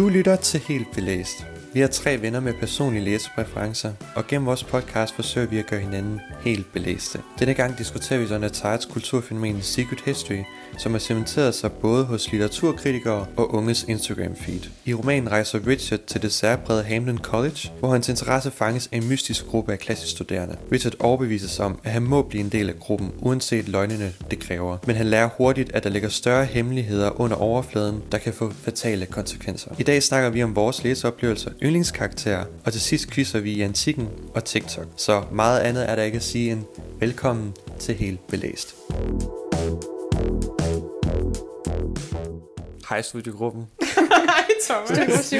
Du lytter til Helt Belæst. Vi er tre venner med personlige læsepræferencer, og gennem vores podcast forsøger vi at gøre hinanden helt belæste. Denne gang diskuterer vi Donna Tarts kulturfænomen Secret History, som har cementeret sig både hos litteraturkritikere og unges Instagram-feed. I romanen rejser Richard til det særbrede Hamden College, hvor hans interesse fanges af en mystisk gruppe af klassestuderende. Richard overbeviser sig om, at han må blive en del af gruppen, uanset løgnene det kræver. Men han lærer hurtigt, at der ligger større hemmeligheder under overfladen, der kan få fatale konsekvenser. I dag snakker vi om vores læseoplevelser, yndlingskarakterer, og til sidst quizzer vi i antikken og TikTok. Så meget andet er der ikke at sige end velkommen til Helt Belæst. Hej studiegruppen, Hej Thomas. Studiegruppe 7.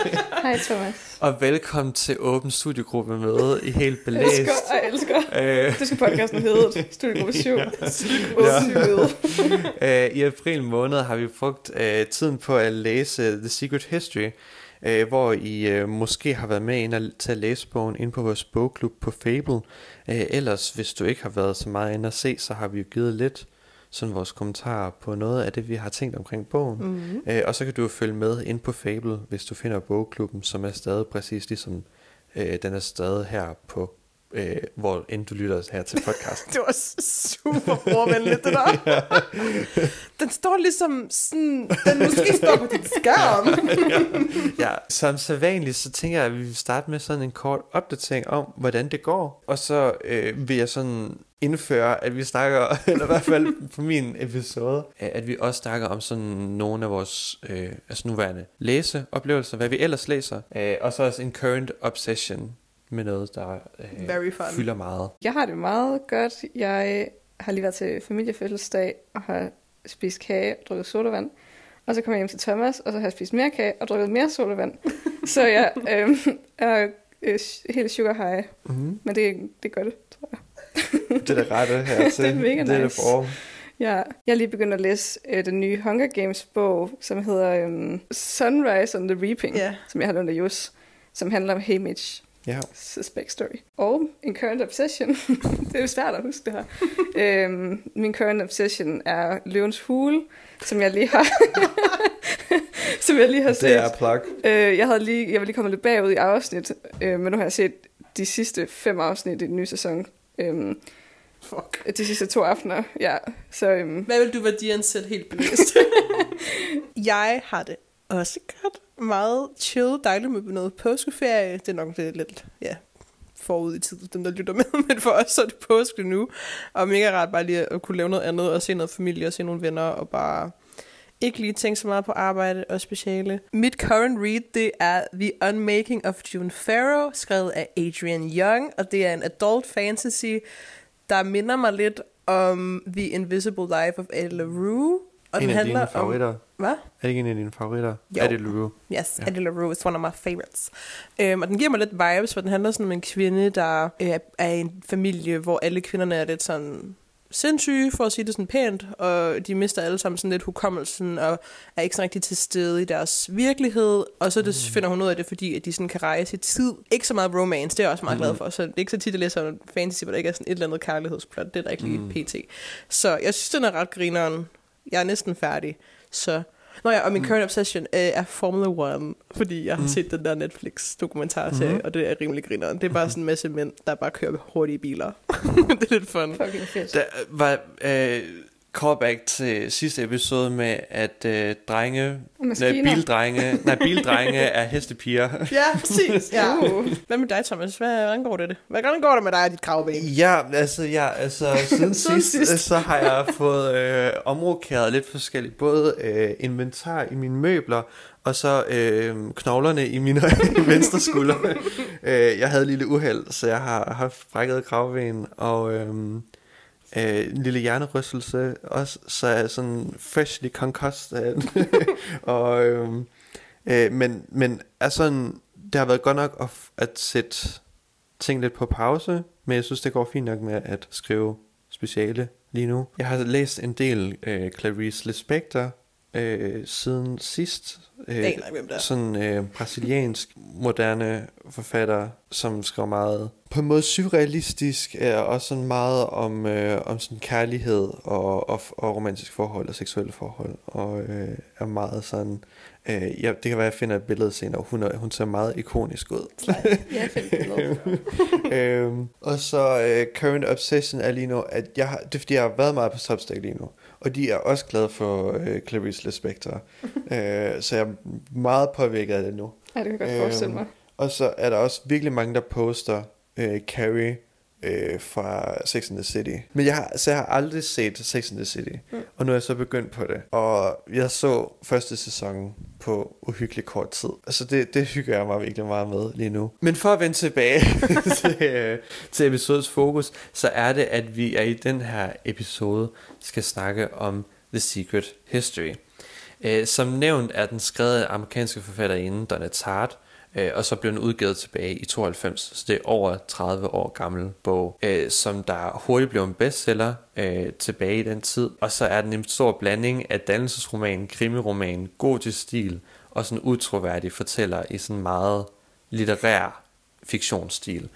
Hej Thomas. og velkommen til Åben Studiegruppe med i Helt Belæst. Elsker, jeg elsker. Øh, Det skal podcasten hedde. Studiegruppe 7. Ja. Ja. Øh, I april måned har vi brugt øh, tiden på at læse The Secret History, øh, hvor I øh, måske har været med ind at, til at læse bogen ind på vores bogklub på Fable. Øh, ellers, hvis du ikke har været så meget inde at se, så har vi jo givet lidt sådan vores kommentarer på noget af det, vi har tænkt omkring bogen. Mm-hmm. Øh, og så kan du jo følge med ind på Fable, hvis du finder bogklubben, som er stadig præcis ligesom øh, den er stadig her på, øh, hvor end du lytter her til podcasten. Det var super brugervenligt, det der. Den står ligesom sådan... Den måske står på dit skærm. ja, som sædvanligt, så tænker jeg, at vi vil starte med sådan en kort opdatering om, hvordan det går. Og så øh, vil jeg sådan indføre, at vi snakker, eller i hvert fald på min episode, at vi også snakker om sådan nogle af vores øh, altså nuværende læseoplevelser, hvad vi ellers læser, øh, og så også en current obsession med noget, der øh, Very fun. fylder meget. Jeg har det meget godt. Jeg har lige været til familiefødselsdag og har spist kage og drukket sodavand. Og så kom jeg hjem til Thomas, og så har jeg spist mere kage og drukket mere sodavand. så jeg øh, er øh, helt sugar high. Mm-hmm. Men det, det er godt, tror jeg. Det er det rette her til. Det er mega det er det nice. for. Ja, jeg er lige begyndt at læse øh, den nye Hunger Games bog, som hedder øh, Sunrise on the Reaping, Ja. som jeg har lånt af Jus, som handler om Hamish Ja. backstory. Og en current obsession. det er jo svært at huske det her. øhm, min current obsession er Løvens Hule, som jeg lige har som jeg lige har set. Det er plug. Øh, jeg, havde lige, jeg var lige kommet lidt bagud i afsnit, øh, men nu har jeg set de sidste fem afsnit i den nye sæson. Øhm, Fuck. de sidste to aftener, ja. Så øhm, Hvad vil du værdiansætte helt bevidst? jeg har det også godt. Meget chill, dejligt med noget påskeferie. Det er nok det lidt, ja, forud i tid, dem der lytter med, men for os så er det påske nu. Og mega rart bare lige at kunne lave noget andet, og se noget familie, og se nogle venner, og bare ikke lige tænke så meget på arbejde og speciale. Mit current read, det er The Unmaking of June Farrow, skrevet af Adrian Young, og det er en adult fantasy, der minder mig lidt om The Invisible Life of Eddie LaRue. Og en den af handler dine favoritter. om... Hvad? Er det ikke en af dine favoritter? Jo. Det Lulu? Yes, Ja. Eddie LaRue is one of my favorites. Um, og den giver mig lidt vibes, for den handler sådan om en kvinde, der øh, er i en familie, hvor alle kvinderne er lidt sådan sindssyge, for at sige det sådan pænt, og de mister alle sammen sådan lidt hukommelsen, og er ikke sådan rigtig til stede i deres virkelighed, og så det, Mm. finder hun ud af det, fordi at de sådan kan rejse i tid. Ikke så meget romance, det er jeg også meget glad Mm. for, så det er ikke så tit, at jeg læser fantasy, hvor der ikke er sådan et eller andet kærlighedsplot, det er der ikke lige Mm. pt. Så jeg synes, den er ret grineren. Jeg er næsten færdig, så... Nå ja, og min current obsession øh, er Formula One, fordi jeg har Mm. set den der Netflix-dokumentarserie, Mhm. og det er rimelig grineren. Det er bare sådan en masse mænd, der bare kører hurtige biler. det er lidt fun. fucking fedt. Der var øh, callback til sidste episode med, at øh, drenge, nej, bildrenge, nej, bildrenge er hestepiger. Ja, præcis. Ja. Uh. Hvad med dig, Thomas? Hvad, hvordan går det? det? Hvordan går det med dig og dit kravben? Ja, altså, ja, altså siden Siden sidst, sidst. så har jeg fået øh, omrokeret lidt forskelligt. Både øh, inventar i mine møbler, og så øh, knoglerne i mine venstre skulder. øh, jeg havde et lille uheld, så jeg har haft brækket kravben og øh, øh, en lille hjernerystelse også, så er sådan freshly concussed. Øh, og, øh, øh, men, men er sådan, det har været godt nok at, at sætte ting lidt på pause, men jeg synes, det går fint nok med at skrive speciale lige nu. Jeg har læst en del øh, Clarice Lispector, øh, siden sidst. Øh, Jeg aner ikke, hvem det er. sådan øh, brasiliansk moderne forfatter, som skriver meget på en måde surrealistisk, øh, og også sådan meget om, øh, om sådan kærlighed og, og, og romantisk forhold og seksuelle forhold, og øh, er meget sådan, øh, ja, det kan være, at jeg finder et billede senere, hun, er, hun ser meget ikonisk ud. Jeg fandt det noget. øhm, og så øh, current obsession er lige nu, at jeg har, det er fordi, jeg har været meget på Substack lige nu, og de er også glade for øh, Clarice Lispector, øh, så jeg er meget påvirket af det nu. Ja, det kan jeg godt forestille mig. Og så er der også virkelig mange, der poster øh, Carrie øh, fra Sex and the City. Men jeg har, så jeg har aldrig set Sex and the City, mm. og nu er jeg så begyndt på det. Og jeg så første sæson på uhyggelig kort tid. Altså det, det hygger jeg mig virkelig meget med lige nu. Men for at vende tilbage til, øh, til episodens fokus, så er det, at vi er i den her episode skal snakke om The Secret History. Øh, som nævnt er den skrevet af amerikanske forfatterinde Donna Tartt, øh, og så blev den udgivet tilbage i 92, så det er over 30 år gammel bog, øh, som der hurtigt blev en bestseller øh, tilbage i den tid. Og så er den en stor blanding af dannelsesroman, krimiroman, gotisk stil og sådan utroværdig fortæller i sådan meget litterær fiktionsstil,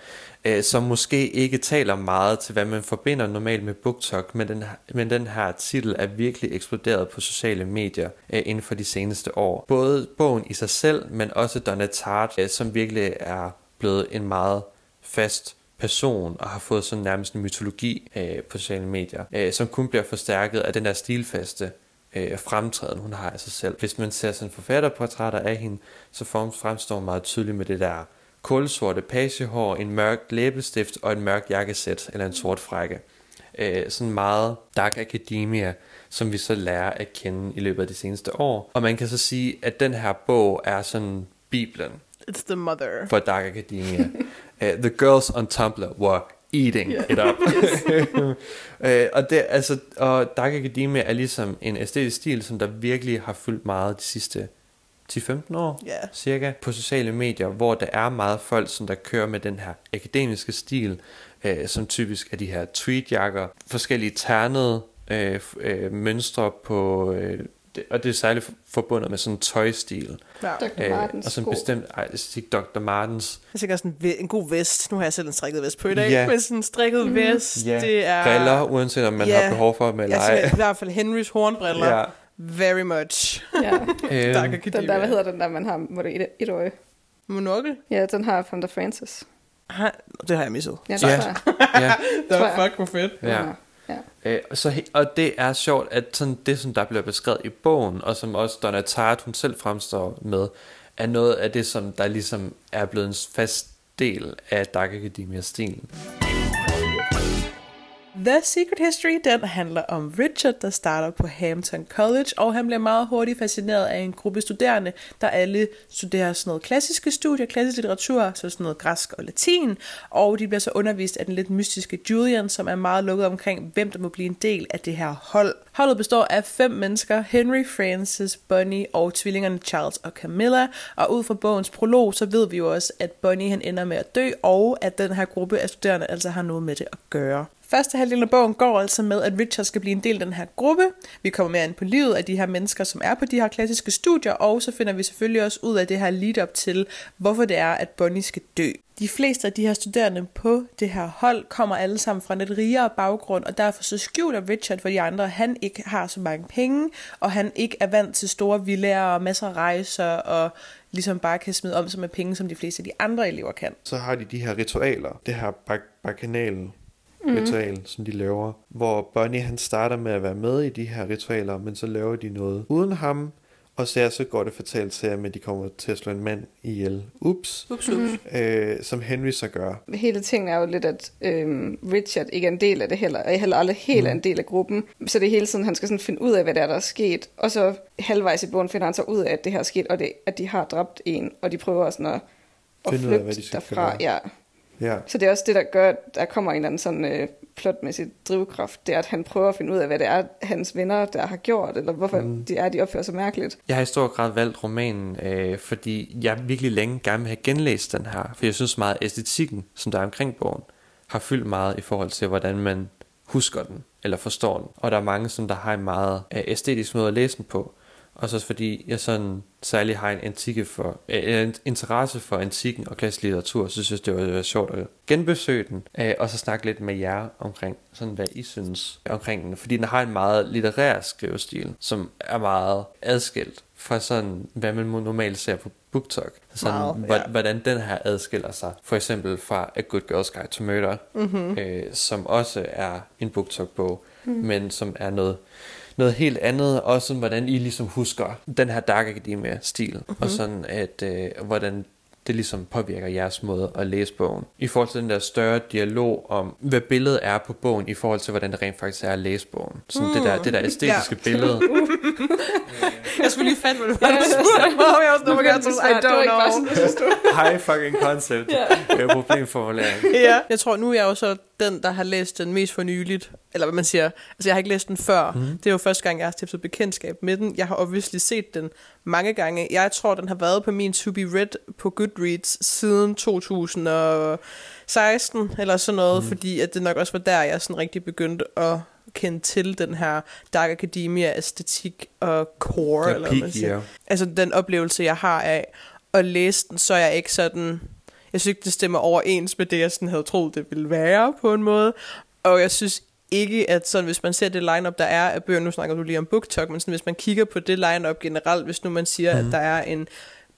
øh, som måske ikke taler meget til, hvad man forbinder normalt med BookTok, men den, men den her titel er virkelig eksploderet på sociale medier øh, inden for de seneste år. Både bogen i sig selv, men også Donna Tartt, øh, som virkelig er blevet en meget fast person og har fået sådan nærmest en mytologi øh, på sociale medier, øh, som kun bliver forstærket af den der stilfaste øh, fremtræden, hun har af sig selv. Hvis man ser sådan forfatterportrætter af hende, så fremstår hun meget tydeligt med det der kulsorte pagehår, en mørk læbestift og en mørk jakkesæt eller en sort frække. Øh, sådan meget dark academia, som vi så lærer at kende i løbet af de seneste år. Og man kan så sige, at den her bog er sådan Bibelen It's the mother. for dark academia. uh, the girls on Tumblr were eating Yeah. it up. uh, og, det, altså, og Dark Academia er ligesom en æstetisk stil, som der virkelig har fyldt meget de sidste 10-15 år Ja. cirka på sociale medier, hvor der er meget folk, som der kører med den her akademiske stil, øh, som typisk er de her tweetjakker, forskellige ternede øh, øh, mønstre på, øh, det, og det er særligt forbundet med sådan en tøjstil. Ja. Dr. Martens og sådan bestemt, ej, jeg siger ikke Dr. Martens Jeg tænker sådan en god vest. Nu har jeg selv en strikket vest på i dag. Ja. Men sådan en strikket Mhm. vest, det er... briller, uanset om man Ja. har behov for dem eller Jeg ej. siger i hvert fald Henrys hornbriller. Ja. Very much. Ja. Øhm, Den der, hvad hedder den der, man har, hvor det er et, et øje? Monokkel? Ja, den har fra der Francis. Ha, det har jeg misset. Ja, det Ja. tror jeg. ja. Det var fuck, fedt. Ja. Ja. Øh, så, og det er sjovt, at sådan det, som der bliver beskrevet i bogen, og som også Donna Tartt, hun selv fremstår med, er noget af det, som der ligesom er blevet en fast del af Dark Academia-stilen. The Secret History, den handler om Richard, der starter på Hampton College, og han bliver meget hurtigt fascineret af en gruppe studerende, der alle studerer sådan noget klassiske studier, klassisk litteratur, så sådan noget græsk og latin, og de bliver så undervist af den lidt mystiske Julian, som er meget lukket omkring, hvem der må blive en del af det her hold. Holdet består af fem mennesker, Henry, Francis, Bonnie og tvillingerne Charles og Camilla, og ud fra bogens prolog, så ved vi jo også, at Bonnie han ender med at dø, og at den her gruppe af studerende altså har noget med det at gøre. Første halvdel af bogen går altså med, at Richard skal blive en del af den her gruppe. Vi kommer mere ind på livet af de her mennesker, som er på de her klassiske studier, og så finder vi selvfølgelig også ud af det her lead-up til, hvorfor det er, at Bonnie skal dø. De fleste af de her studerende på det her hold kommer alle sammen fra en lidt rigere baggrund, og derfor så skjuler Richard for de andre, at han ikke har så mange penge, og han ikke er vant til store villager og masser af rejser, og ligesom bare kan smide om sig med penge, som de fleste af de andre elever kan. Så har de de her ritualer, det her bak- bakanalen ritual, mm. som de laver, hvor Bonnie han starter med at være med i de her ritualer, men så laver de noget uden ham, og så, så går det fortalt til ham, at de kommer til at slå en mand ihjel. Ups. Ups, ups. Øh, som Henry så gør. Hele tingen er jo lidt, at øhm, Richard ikke er en del af det heller, og heller aldrig helt er en del af gruppen. Så det er hele tiden, han skal sådan finde ud af, hvad der er, der er sket. Og så halvvejs i bogen finder han så ud af, at det her er sket, og det, at de har dræbt en, og de prøver sådan at, at Finde ud af, flygte hvad de skal derfra. gøre. Ja. Ja. Så det er også det, der gør, at der kommer en eller anden sådan øh, plotmæssig drivkraft. Det er, at han prøver at finde ud af, hvad det er, hans venner der har gjort, eller hvorfor mm. de er, de opfører sig mærkeligt. Jeg har i stor grad valgt romanen, øh, fordi jeg virkelig længe gerne vil have genlæst den her, for jeg synes meget, at æstetikken, som der er omkring bogen, har fyldt meget i forhold til, hvordan man husker den, eller forstår den. Og der er mange, som der har en meget øh, æstetisk måde at læse den på. Og så fordi jeg sådan særlig har en, antike for, øh, en interesse for antikken og klassisk litteratur, så synes jeg, det var, sjovt at genbesøge den, øh, og så snakke lidt med jer omkring, sådan hvad I synes omkring den. Fordi den har en meget litterær skrivestil, som er meget adskilt fra sådan, hvad man normalt ser på BookTok. Sådan, hvor- ja. hvordan den her adskiller sig. For eksempel fra A Good Girl's Guide to Murder, mm-hmm. øh, som også er en BookTok-bog, mm. men som er noget noget helt andet, også sådan, hvordan I ligesom husker den her Dark Academia-stil, mm-hmm. og sådan at, øh, hvordan det ligesom påvirker jeres måde at læse bogen. I forhold til den der større dialog om, hvad billedet er på bogen, i forhold til, hvordan det rent faktisk er at læse bogen. Sådan mm. det, der, det der æstetiske Ja. billede. Jeg skulle lige fandt, hvad det var, du spurgte mig. Jeg var sådan, oh my god, I don't know. High fucking concept. ja. Problemformulering. ja. Jeg tror, nu er jeg jo så den, der har læst den mest for nyligt. Eller hvad man siger. Altså, jeg har ikke læst den før. Mm. Det er jo første gang, jeg har stiftet bekendtskab med den. Jeg har obviously set den mange gange. Jeg tror, den har været på min to be read på Goodreads siden 2016 eller sådan noget. Mm. Fordi at det nok også var der, jeg sådan rigtig begyndte at kende til den her Dark Academia æstetik og core, eller hvad man siger altså den oplevelse, jeg har af at læse den, så er jeg ikke sådan... Jeg synes ikke, det stemmer overens med det, jeg sådan havde troet, det ville være på en måde. Og jeg synes ikke, at sådan, hvis man ser det lineup der er af bøger, nu snakker du lige om BookTok, men sådan, hvis man kigger på det lineup generelt, hvis nu man siger, mm. at der er en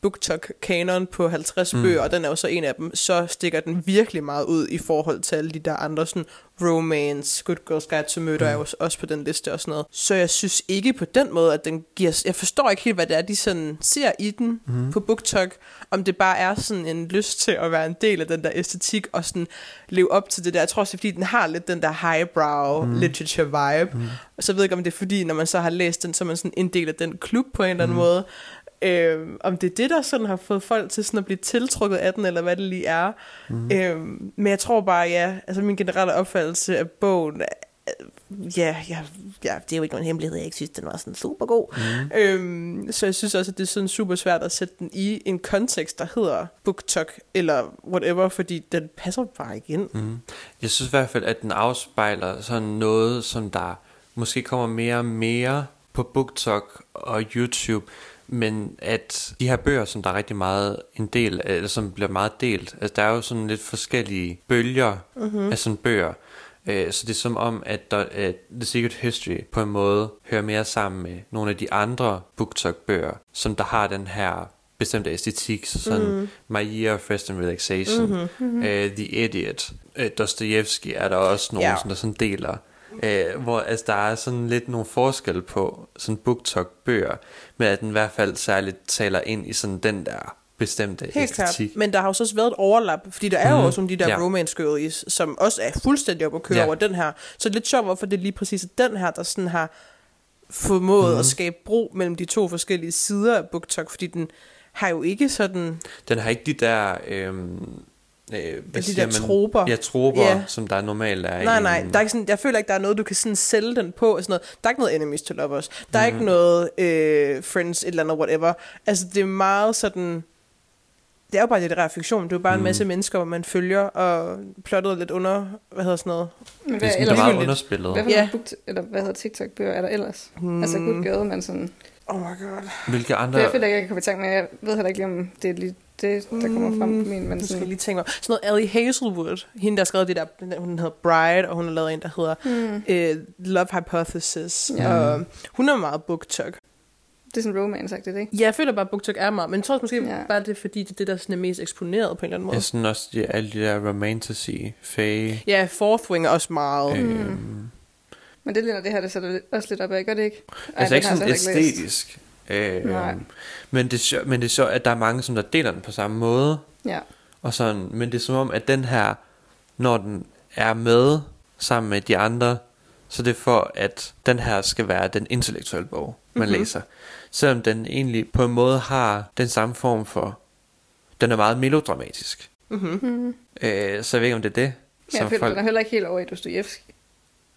BookTok-kanon på 50 mm. bøger, og den er jo så en af dem, så stikker den virkelig meget ud i forhold til alle de der andre sådan romance, Good Girls Guide to Murder mm. er jo også på den liste og sådan noget. Så jeg synes ikke på den måde, at den giver... Jeg forstår ikke helt, hvad det er, de sådan ser i den mm. på BookTok. Om det bare er sådan en lyst til at være en del af den der æstetik og sådan leve op til det der. Jeg tror også, fordi den har lidt den der highbrow mm. literature vibe. Mm. Og så ved jeg ikke, om det er fordi, når man så har læst den, så er man sådan en del af den klub på en eller anden måde. Øhm, om det er det, der sådan har fået folk til sådan at blive tiltrukket af den, eller hvad det lige er. Mm. Øhm, men jeg tror bare, ja, altså min generelle opfattelse af bogen, øh, ja, ja, ja, det er jo ikke nogen hemmelighed, jeg ikke synes, den var sådan super god. Mm. Øhm, så jeg synes også, at det er sådan super svært at sætte den i en kontekst, der hedder BookTok, eller whatever, fordi den passer bare ikke ind. Mm. Jeg synes i hvert fald, at den afspejler sådan noget, som der måske kommer mere og mere på BookTok og YouTube, men at de her bøger, som der er rigtig meget en del af, eller som bliver meget delt, altså der er jo sådan lidt forskellige bølger mm-hmm. af sådan bøger, Øh, så det er som om, at, der, at The Secret History på en måde hører mere sammen med nogle af de andre BookTok-bøger, som der har den her bestemte æstetik, så sådan mm. My Year of Rest and Relaxation, mm-hmm. uh, The Idiot, uh, Dostoyevsky er der også nogen, yeah. som der sådan deler. Uh, hvor altså, der er sådan lidt nogle forskel på sådan BookTok-bøger, men at den i hvert fald særligt taler ind i sådan den der bestemte Helt klart. Men der har jo så også været et overlap, fordi der er jo Mhm. også nogle de der Ja. romance girlies, som også er fuldstændig op at køre Ja. over den her. Så det er lidt sjovt, hvorfor det er lige præcis den her, der sådan har formået Mhm. at skabe bro mellem de to forskellige sider af BookTok, fordi den har jo ikke sådan... Den har ikke de der... Øhm, øh, hvad de siger der troper. Ja, troper, Ja. som der normalt er Nej, nej, en- der er ikke sådan, jeg føler ikke, der er noget, du kan sådan sælge den på. og Sådan noget. Der er ikke noget enemies to lovers. Der er Mhm. ikke noget øh, friends, et eller andet, whatever. Altså, det er meget sådan... Det er jo bare litterær fiktion. Det er jo bare en Mhm. masse mennesker, man følger, og plottet lidt under, hvad hedder sådan noget, Men Det hvad, er, sådan, ellers, det er meget underspillet. hvad for nogle book, eller hvad hedder TikTok-bøger er der ellers? Mm. Altså Good Girl, men sådan... Oh my god. Hvilke andre... jeg føler ikke, jeg kan komme i tanke med, jeg ved heller ikke lige, om det er lige det, der kommer frem på min, men Nu skal jeg sådan... lige tænke mig. Sådan noget Ellie Hazelwood. Hende, der har skrevet det der, hun hedder Bride, og hun har lavet en, der hedder Mm. øh, Love Hypothesis. Ja. Og hun er meget BookTok. Det er sådan romance det ikke? Ja, jeg føler bare, at BookTok er meget, men jeg tror også måske Ja. bare, det er fordi, det er det, der sådan er mest eksponeret på en eller anden måde. Jeg synes også, de, alle de der romantasy, fae... Ja, Fourth Wing er også meget. Øh, Men det ligner det her, det sætter også lidt op af, gør det ikke? Ej, altså ikke sådan ikke læst. æstetisk. Øh, Nej. men, det men det er sjovt, at der er mange, som der deler den på samme måde. Ja. Og sådan, men det er som om, at den her, når den er med sammen med de andre, så det er for, at den her skal være den intellektuelle bog, man Mhm. mm-hmm. læser. Selvom den egentlig på en måde har den samme form for, den er meget melodramatisk. Mm-hmm. Mm. Øh, så jeg ved ikke, om det er det, Jeg føler, den er heller ikke helt over i Dostojevski.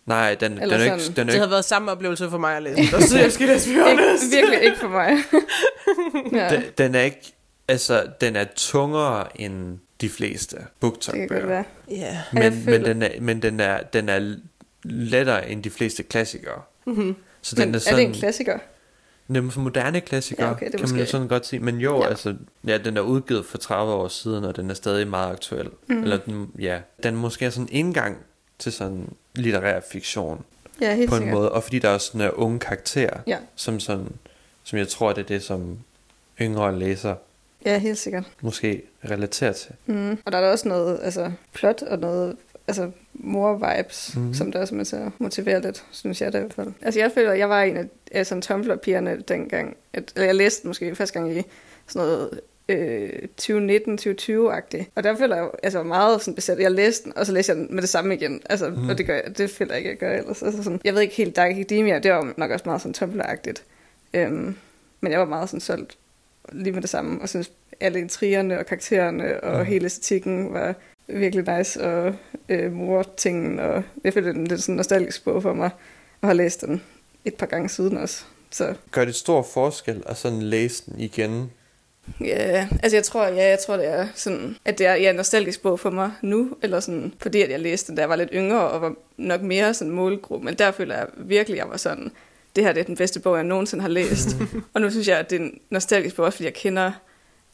Nej, den, den, er ikke, den er Det jo havde ikke, været samme oplevelse for mig at læse. Så jeg skal læse Ikke, virkelig ikke for mig. ja, den, den er ikke, altså, den er tungere end de fleste det kan godt BookTok-bøger. være. Ja. jeg Men, men, den er, men den, er, den er lettere end de fleste klassikere. Mm-hmm. Så den Men er er sådan, det en klassiker? Nemlig for moderne klassikere, Ja, okay, er kan man jo måske- sådan godt sige. Men jo, Ja. altså, ja, den er udgivet for 30 år siden, og den er stadig meget aktuel. Mm. Eller den, ja, den måske er sådan en indgang til sådan litterær fiktion Ja, helt på en sikkert. måde. Og fordi der er sådan er unge karakterer, Ja. som sådan, som jeg tror, det er det, som yngre læser Ja, helt sikkert. måske relaterer til. Mm. Og der er der også noget altså, plot og noget altså, mor-vibes, mm. som der også med til at motivere lidt, synes jeg da i hvert fald. Altså jeg føler, at jeg var en af, sådan Tumblr-pigerne dengang. At, eller jeg læste måske første gang i sådan noget øh, 2019-2020-agtigt. Og der føler jeg altså meget sådan besat. Jeg læste den, og så læste jeg den med det samme igen. Altså, mm. Og det, gør jeg, det føler jeg ikke, jeg gør ellers. Altså, sådan, jeg ved ikke helt, Dark Academia, det var nok også meget sådan Tumblr-agtigt. Øhm, men jeg var meget sådan solgt lige med det samme, og synes alle intrigerne og karaktererne og mm. hele æstetikken var virkelig nice, og øh, mor-tingen, og jeg føler, det er en lidt sådan nostalgisk bog for mig, og har læst den et par gange siden også. Så Gør det stor forskel at sådan læse den igen? Ja, altså jeg tror, ja, jeg tror det er sådan, at det er ja, en nostalgisk bog for mig nu, eller sådan, fordi at jeg læste den, da jeg var lidt yngre, og var nok mere sådan målgruppe, men der føler jeg virkelig, at jeg var sådan, det her det er den bedste bog, jeg nogensinde har læst. og nu synes jeg, at det er en nostalgisk bog, også fordi jeg kender,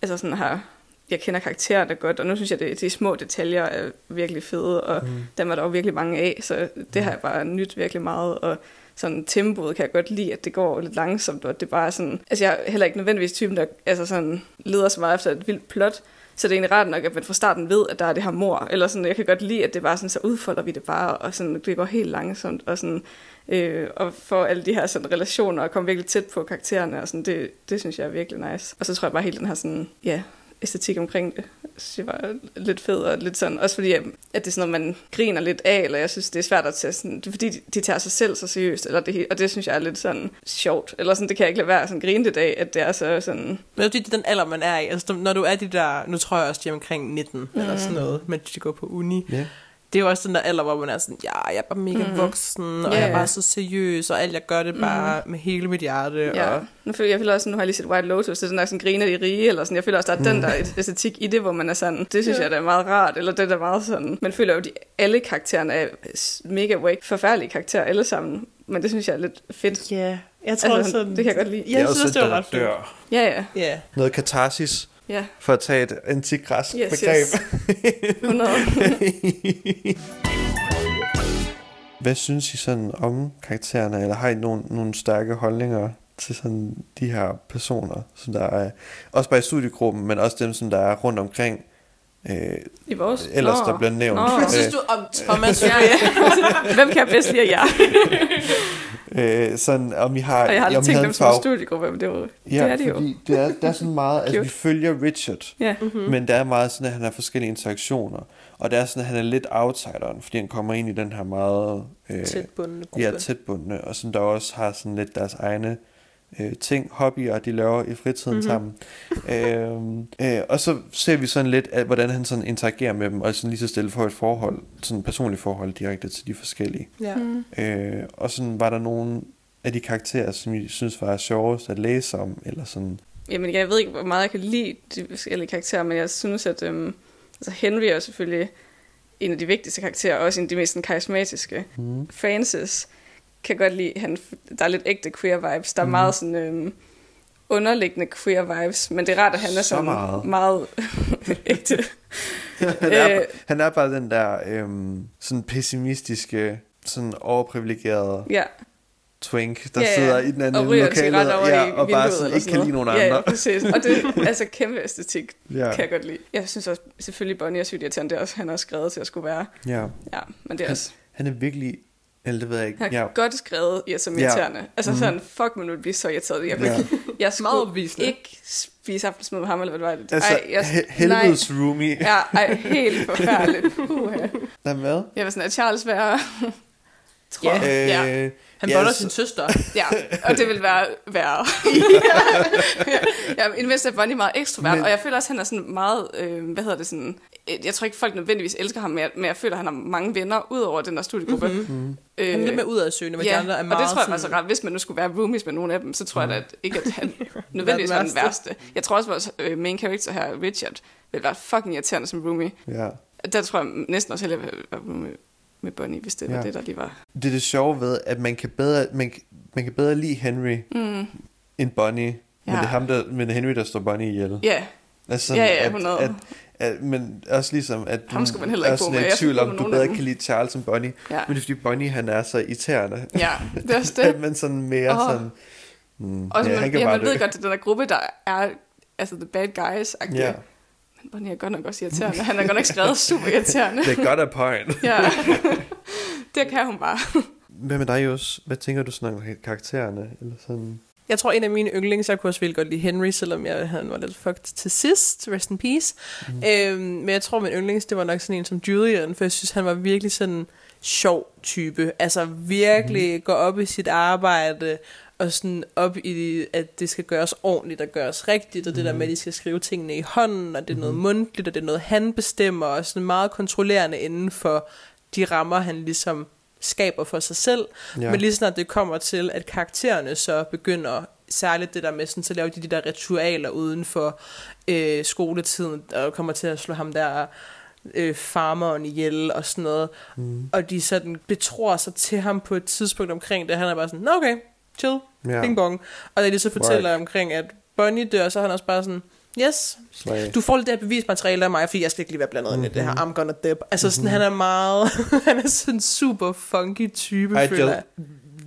altså sådan har, jeg kender karaktererne godt, og nu synes jeg, at de små detaljer er virkelig fede, og Mm. dem er der jo virkelig mange af, så det har jeg bare nyt virkelig meget, og sådan tempoet kan jeg godt lide, at det går lidt langsomt, og det bare er sådan, altså jeg er heller ikke nødvendigvis typen, der altså sådan, leder så meget efter et vildt plot, så det er egentlig rart nok, at man fra starten ved, at der er det her mor, eller sådan, jeg kan godt lide, at det bare sådan, så udfolder vi det bare, og sådan, det går helt langsomt, og sådan, øh, og for alle de her sådan, relationer, og komme virkelig tæt på karaktererne, og sådan, det, det synes jeg er virkelig nice. Og så tror jeg bare helt den her sådan, ja, æstetik omkring det, synes jeg var lidt fed, og lidt sådan, også fordi, at det er sådan noget, man griner lidt af, eller jeg synes, det er svært at tage sådan, det er fordi, de, de tager sig selv så seriøst, eller det, og det synes jeg er lidt sådan sjovt, eller sådan, det kan jeg ikke lade være sådan grine lidt af, at det er så sådan, Men det er det den alder, man er i. Altså, når du er de der, nu tror jeg også, de er omkring 19 mm. eller sådan noget, mens de går på uni. Ja. Det er jo også den der alder, hvor man er sådan, ja, jeg er bare mega Mhm. mm. voksen, og Ja, jeg er bare så seriøs, og alt jeg gør det bare med hele mit hjerte. Ja, Og, nu føler jeg føler også, nu har jeg lige set White Lotus, det er den der sådan griner de rige, eller sådan, jeg føler også, der er den der æstetik i det, hvor man er sådan, det synes Ja. jeg, der er meget rart, eller det der er meget sådan, man føler jo, at de, alle karaktererne er mega wake, forfærdelige karakterer alle sammen, men det synes jeg er lidt fedt. ja, jeg tror Altså, sådan... det kan jeg godt lide. Jeg synes, det var ret fedt. Ja, ja, Ja. Noget katarsis, ja, for at tage et antigræsk yes, begreb. yes. 100. Hvad synes I sådan om karaktererne, eller har I nogle, nogle stærke holdninger til sådan de her personer, som der er, også bare i studiegruppen, men også dem, som der er rundt omkring, øh, I vores? ellers Nå. der bliver nævnt. Nå. Hvad synes du om Thomas? Ja, ja. Hvem kan jeg bedst lide af jer? Øh, sådan, om I har, Og jeg har aldrig tænkt dem en som en studiegruppe, men det, er jo, Ja, det er det jo. det er, der er sådan meget, altså vi følger Richard, Ja. mm. men der er meget sådan, at han har forskellige interaktioner, og det er sådan, at han er lidt outsideren, fordi han kommer ind i den her meget øh, Tæt bundne gruppe. ja, tætbundne, og som der også har sådan lidt deres egne øh, ting, hobbyer, de laver i fritiden mm-hmm. sammen. øh, øh, og så ser vi sådan lidt, at, hvordan han sådan interagerer med dem, og sådan lige så stille for et forhold, sådan et personligt forhold direkte til de forskellige. Ja. Mm. Øh, og sådan var der nogle af de karakterer, som I synes var sjovest at læse om, eller sådan... Jamen, jeg ved ikke, hvor meget jeg kan lide de forskellige karakterer, men jeg synes, at øhm, altså Henry er selvfølgelig en af de vigtigste karakterer, og også en af de mest karismatiske. Mm. Francis kan godt lide, han, der er lidt ægte queer vibes. Der er Mhm. meget sådan øhm, underliggende queer vibes, men det er rart, at han er Så sådan meget. meget ægte. han, er, Øh. han er bare den der øhm, sådan pessimistiske, sådan overprivilegerede Ja, twink, der Ja, ja. sidder i den anden og lokale, ja, og bare sådan, ikke kan lide nogen andre. Ja, ja, præcis. Og det er altså kæmpe æstetik, Ja, kan jeg godt lide. Jeg synes også, selvfølgelig Bonnie er sygt irriterende, det er også, han har skrevet til at skulle være. ja. Ja, men det er Han- også... Han er virkelig, eller det ved jeg ikke. Han har Ja, ja. godt skrevet ja, som Ja. irriterende. Altså Mhm. sådan, fuck, man ville blive så irriteret. Jeg, ja. ja. jeg skulle Meget ikke spise aftensmad med ham, eller hvad det var. Altså, jeg, he- helvedes roomie. Nej, ja, ej, helt forfærdeligt. Der er med. Jeg var sådan, at Charles være... Tror Ja. jeg. Ja. Han Ja, boller så- sin søster. ja, og det vil være værre. ja, det mindste er Bonnie meget ekstrovert, Men- og jeg føler også, at han er sådan meget, øh, hvad hedder det sådan, øh, jeg tror ikke, folk nødvendigvis elsker ham, men jeg, men jeg føler, at han har mange venner, ud over den der studiegruppe. Mm-hmm. mm. Øh, Han er lidt mere udadsøgende, men de andre er og meget det tror jeg var så sådan- ret. Hvis man nu skulle være roomies med nogle af dem, så tror jeg da at ikke, at han nødvendigvis var den værste. Jeg tror også, at vores øh, main character her, Richard, vil være fucking irriterende som roomie. ja. Der tror jeg næsten også hellere, at jeg vil være roomie med Bonnie, hvis det var Ja. det, der lige var. Det er det sjove ved, at man kan bedre, man, man kan bedre lide Henry, Mm. en Bonnie, ja. men det er ham, der, men Henry, der står Bonnie ihjel. Ja, Altså Ja, ja, at, 100. at, at, men også ligesom, at Ham skal man heller ikke er sådan i tvivl om, du bedre kan lide Charles end Bonnie. ja, Men det er fordi Bonnie, han er så irriterende. ja. Det er også det. at man sådan mere Åh. sådan... Mm, Også ja, man, han kan ja, man ved godt, at den der gruppe, der er altså the bad guys -agtige. Ja, Men Bonnie er godt nok også irriterende. Han er godt nok skrevet super irriterende. det er godt af point. ja. det kan hun bare. Hvad med dig, Jos? Hvad tænker du sådan om karaktererne? Eller sådan? Jeg tror, en af mine yndlings, jeg kunne også virkelig godt lide Henry, selvom jeg, han var lidt fucked til sidst. Rest in peace. Mm. Øhm, men jeg tror, min yndlings, det var nok sådan en som Julian, for jeg synes, han var virkelig sådan en sjov type. Altså virkelig mm. gå op i sit arbejde, og sådan op i, at det skal gøres ordentligt og gøres rigtigt, og det der med, at de skal skrive tingene i hånden, og det er noget mundtligt, og det er noget, han bestemmer, og sådan meget kontrollerende inden for de rammer, han ligesom skaber for sig selv. Ja. Men lige snart det kommer til, at karaktererne så begynder, særligt det der med, sådan, så laver de de der ritualer uden for øh, skoletiden, og kommer til at slå ham der øh, farmeren ihjel og sådan noget. Mm. Og de sådan betror sig til ham på et tidspunkt omkring det. Han er bare sådan, "Nå, okay, chill, Ja. ping pong. Og da de så fortæller omkring, at Bonnie dør, så er han også bare sådan, yes, Slag. du får lidt det her bevismateriale af mig, fordi jeg skal ikke lige være blandet mm-hmm. ind i det her, I'm gonna dip. Altså sådan, han er meget, han er sådan en super funky type, I føler jeg.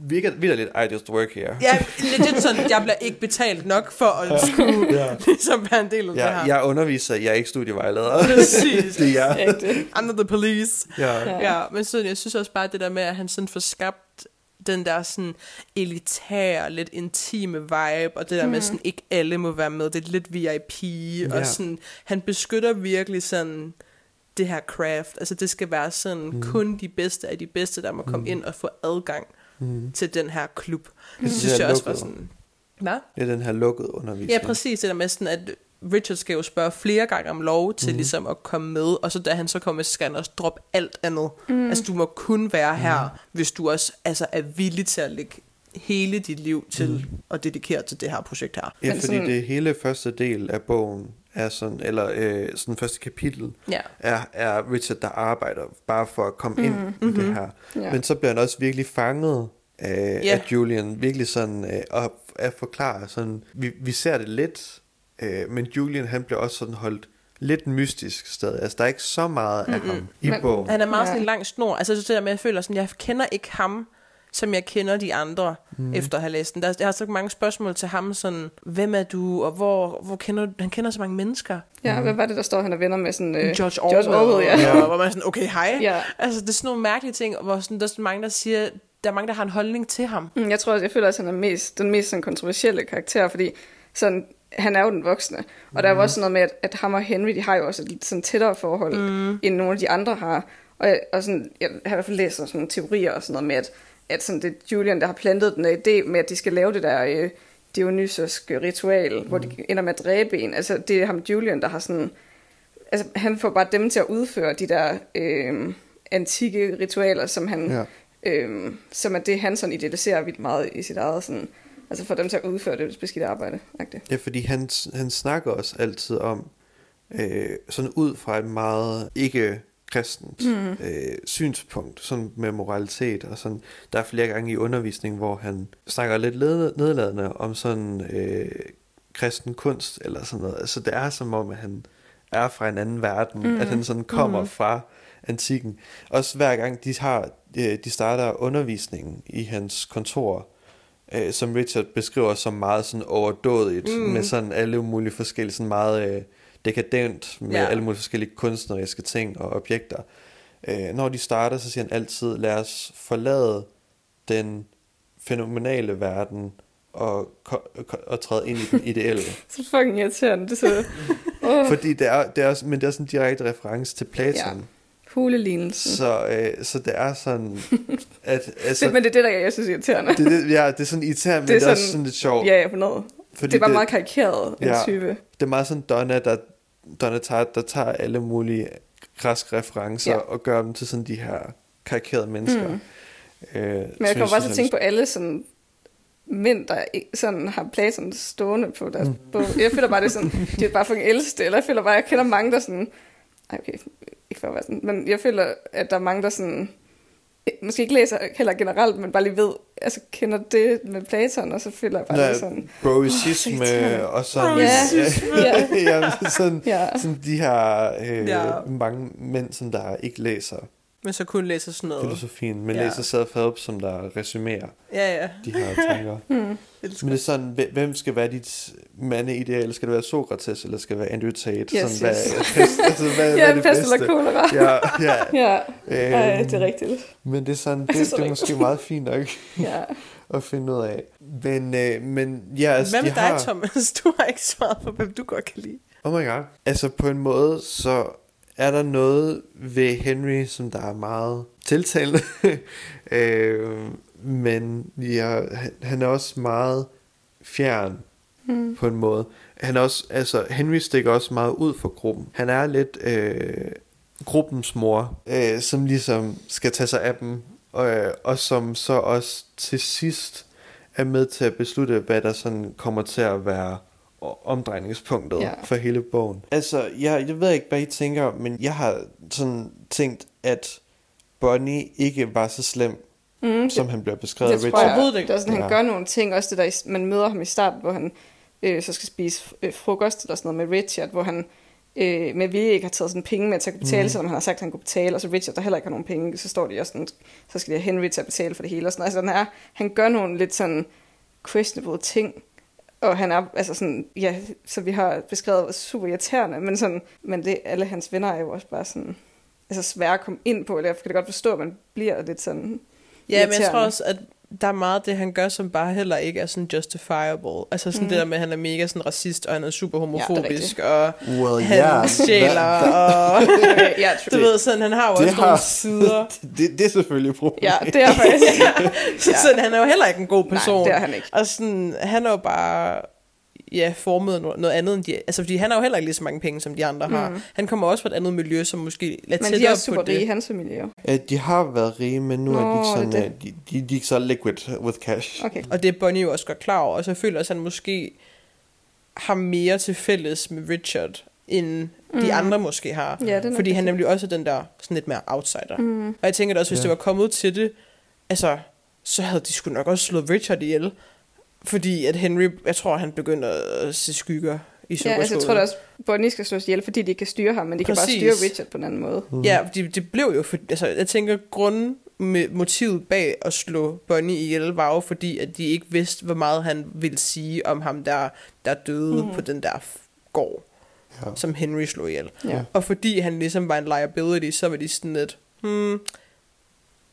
virker, virker lidt, I just work here. Ja, legit sådan, jeg bliver ikke betalt nok for at skulle Ja. ligesom være en del af det Ja, her. jeg er underviser, jeg er ikke studievejleder. Præcis. det er jeg. Under the police. Ja. Ja. Ja, men sådan, jeg synes også bare det der med, at han sådan får skabt den der sådan elitære, lidt intime vibe, og det der mm. med sådan, ikke alle må være med, det er lidt VIP, ja. Ja. og sådan, han beskytter virkelig sådan det her craft, altså det skal være sådan, mm. kun de bedste af de bedste, der må komme ind og få adgang Mm. til den her klub. Det Det synes er jeg også var lukket. sådan, hvad? Det er den her lukkede undervisning. Ja, præcis. Det der med sådan, at Richard skal jo spørge flere gange om lov til mm. ligesom at komme med, og så da han så kommer, så skal han også droppe alt andet. Mm. Altså, du må kun være her, mm. hvis du også altså, er villig til at lægge hele dit liv til mm. at dedikere til det her projekt her. Ja, Men fordi sådan- det hele første del af bogen er sådan, eller øh, sådan første kapitel, Ja. er, er Richard, der arbejder bare for at komme mm. ind i Mhm. det her. Ja. Men så bliver han også virkelig fanget af, Ja. af Julian, virkelig sådan øh, at, at forklare sådan, vi, vi ser det lidt, øh, men Julian han bliver også sådan holdt lidt mystisk sted. Altså der er ikke så meget af ham i Men- bogen. Han er meget sådan en lang snor. Altså, så det der med, at jeg føler sådan, jeg kender ikke ham, som jeg kender de andre, mm. efter at have læst den. Der, jeg har så mange spørgsmål til ham, sådan, hvem er du, og hvor, hvor kender du, han kender så mange mennesker. Ja, hvad var det, der står, han er venner med sådan... Øh, George Orwell, George Orwell, ja. ja. hvor man er sådan, okay, hej. Ja. Altså, det er sådan nogle mærkelige ting, hvor sådan, der er sådan mange, der siger, der er mange, der har en holdning til ham. Mm, Jeg tror også, jeg føler også, at han er mest, den mest sådan, kontroversielle karakter, fordi sådan, han er jo den voksne. Og mm. der er jo også sådan noget med, at, at ham og Henry, de har jo også et lidt sådan tættere forhold, mm. end nogle af de andre har. Og, jeg- og sådan, jeg har i hvert fald læst sådan nogle teorier og sådan noget med, at, at sådan, det er Julian, der har plantet den idé med, at de skal lave det der øh, dionysiske ritual, mm. hvor de ender med at dræbe en. Altså, det er ham Julian, der har sådan... Altså, han får bare dem til at udføre de der øh, antikke ritualer, som han... Ja. Øhm, som er det, han sådan idealiserer vildt meget i sit eget sådan, altså for dem til at udføre det beskidte arbejde. -agtigt. Ja, fordi han, han snakker også altid om, øh, sådan ud fra et meget ikke kristent mm. øh, synspunkt, sådan med moralitet og sådan. Der er flere gange i undervisning, hvor han snakker lidt nedladende om sådan øh, kristen kunst eller sådan noget. Altså det er som om, at han er fra en anden verden, mm. at han sådan kommer mm. fra antikken. Også hver gang de har, øh, de starter undervisningen i hans kontor, øh, som Richard beskriver som meget sådan overdådigt, mm. med sådan alle mulige forskellige, sådan meget øh, dekadent, med Ja. alle mulige forskellige kunstneriske ting og objekter. Øh, når de starter, så siger han altid, lad os forlade den fænomenale verden og, og træde ind i den ideelle. Så fucking irriterende. Det så... Oh, Fordi det er, det er, også- men det er sådan en direkte reference til Platon. Ja. Hulelignelsen. Så, øh, så det er sådan, at altså, Det, men det er det, der jeg synes er irriterende. det, det, ja, det er sådan irriterende, men Det er det er også sådan- sådan lidt sjovt. Ja, ja, på noget. fordi det var meget karikeret, en Ja. type. Det er meget sådan Donna, der, Donna Tartt, der tager alle mulige græske referencer Ja. og gør dem til sådan de her karikerede mennesker. Mm. Øh, Men jeg kommer bare til at tænke på alle sådan mænd, der sådan har Platon stående på deres mm. bog. Jeg føler bare, det er sådan, de er bare fucking ældste, eller jeg føler bare, jeg kender mange, der sådan, okay, ikke for at være sådan, men jeg føler, at der er mange, der sådan, måske ikke læser heller generelt, men bare lige ved, altså kender det med Platon, og så føler jeg bare Nej, lige sådan, Broicisme irriterende. og sådan, Broicisme. ja, ja, sådan, ja, sådan de her øh, Ja. mange mænd, som der ikke læser Men så kun læser sådan noget. filosofien, men Ja. læser self-help, som der resumerer Ja, ja. de her tanker. mm. Elsker. Men det er sådan, hvem- skal være dit mandeideal? Skal det være Sokrates, eller skal det være Andrew Tate? Yes, sådan, yes. Hvad, altså, hvad, hvad ja er det bedste? eller kolera. Ja, ja. Ja, Øhm, Ej, det er rigtigt. Men det er sådan, det, Det er så det er måske meget fint nok Ja. at finde ud af. Men, øh, men ja, altså, Hvad med dig, har... Thomas? Du har ikke svaret på, hvem du godt kan lide. Oh my god. Altså på en måde, så er der noget ved Henry, som der er meget tiltalende. øh, men ja, han, er også meget fjern Mm. på en måde. Han er også, altså, Henry stikker også meget ud for gruppen. Han er lidt øh, gruppens mor, øh, som ligesom skal tage sig af dem, øh, og som så også til sidst er med til at beslutte, hvad der sådan kommer til at være omdrejningspunktet Ja. for hele bogen. Altså, jeg, jeg ved ikke, hvad I tænker, men jeg har sådan tænkt, at Bonnie ikke var så slem, Mm, som han bliver beskrevet af det tror Richard. jeg. Overhovedet ikke. Det er sådan, han Ja. gør nogle ting, også det der, man møder ham i starten, hvor han øh, så skal spise øh, frokost eller sådan noget med Richard, hvor han øh, med vilje ikke har taget sådan penge med til at kunne betale, mm. selvom han har sagt, at han kunne betale, og så Richard, der heller ikke har nogen penge, så står de også sådan, så skal de have Henry til at betale for det hele, og sådan Altså, den er, han gør nogle lidt sådan questionable ting, og han er, altså sådan, ja, så vi har beskrevet super irriterende, men sådan, men det, alle hans venner er jo også bare sådan, altså svære at komme ind på, eller jeg kan da godt forstå, at man bliver lidt sådan, Ja, men jeg tror også, at der er meget af det, han gør, som bare heller ikke er sådan justifiable. Altså sådan Mhm. det der med, at han er mega sådan racist, og han er super homofobisk, rigtigt. og Well, han yeah. stjæler, Hva- og Okay, ja, du ved sådan, han har jo Det også har- nogle sider. det, det er selvfølgelig et problem. Ja, det er faktisk. Så Ja. sådan, han er jo heller ikke en god person. Nej, det er han ikke. Og sådan, han er jo bare ja, formet noget, noget andet end de... Altså, fordi han har jo heller ikke lige så mange penge, som de andre har. Mm. Han kommer også fra et andet miljø, som måske er Men de er også super rige, hans familie jo. De har været rige, men nu er de Nå, ikke sådan, det øh, de, de, de er ikke så liquid with cash. Okay. Og det er Bonnie jo også godt klar over, og så føler at han måske har mere til fælles med Richard, end de Mm. andre måske har. Ja, det er Fordi han nemlig også er den der sådan lidt mere outsider. Mm. Og jeg tænker da også, hvis Ja. det var kommet til det, altså, så havde de sgu nok også slået Richard ihjel. Fordi at Henry, jeg tror, han begynder at se skygger i Ja, altså jeg tror da også, Bonnie skal slås ihjel, fordi de kan styre ham, men de kan bare Præcis. styre Richard på en anden måde. Mm. Ja, det, det blev jo, for, altså jeg tænker, grunden med motivet bag at slå Bonnie ihjel var jo fordi, at de ikke vidste, hvor meget han ville sige om ham, der, der døde Mm. på den der gård, Ja. som Henry slog ihjel. Ja. Og fordi han ligesom var en liability, så var de sådan lidt, hmm,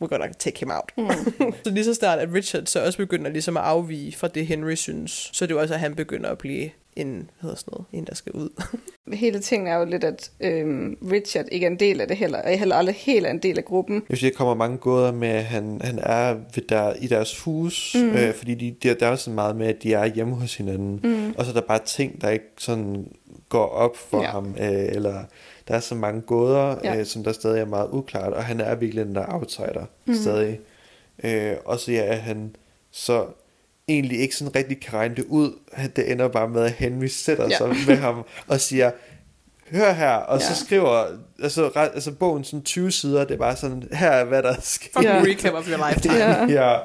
we're gonna take him out. Mm. Så lige så snart, at Richard så også begynder ligesom at afvige fra det, Henry synes, så er det jo også, at han begynder at blive en, hvad hedder sådan noget, en, der skal ud. Hele tingen er jo lidt, at øhm, Richard ikke er en del af det heller, og heller aldrig helt er en del af gruppen. Jeg synes, der kommer mange gåder med, at han, han er ved der, i deres hus, Mm. øh, fordi de, der, der er også meget med, at de er hjemme hos hinanden. Mm. Og så er der bare ting, der ikke sådan går op for Ja. ham, øh, eller der er så mange gåder, Ja. øh, som der stadig er meget uklart, og han er virkelig den der outsider mm. stadig. Øh, og så ja, at han så egentlig ikke sådan rigtig kan regne det ud. Han- Det ender bare med, at Henry sætter Ja. sig med ham og siger, hør her, og Ja. så skriver altså, re- altså bogen sådan 20 sider, det er bare sådan, her er hvad der sker. Fucking ja. recap of your lifetime. Ja. ja.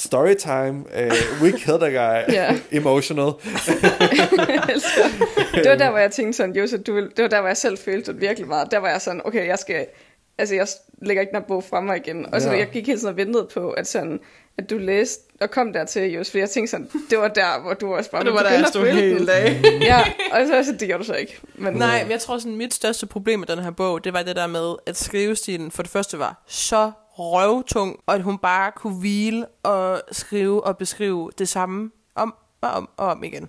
Story time, uh, we killed a guy, Ja. emotional. Det var der, hvor jeg tænkte sådan, Josef, du vil, det var der, hvor jeg selv følte det virkelig meget. Der var jeg sådan, okay, jeg skal, altså jeg lægger ikke den her bog frem mig igen. Og så Ja. jeg gik hele tiden og ventede på, at sådan, at du læste og kom dertil, Josef, for jeg tænkte sådan, det var der, hvor du også bare Det var der, jeg stod hele den. dag. Ja, og så, så det gjorde du så ikke. Men, Nej, men jeg tror sådan, mit største problem med den her bog, det var det der med, at skrivestilen for det første var så røvtung, og at hun bare kunne hvile og skrive og beskrive det samme om og om og om igen.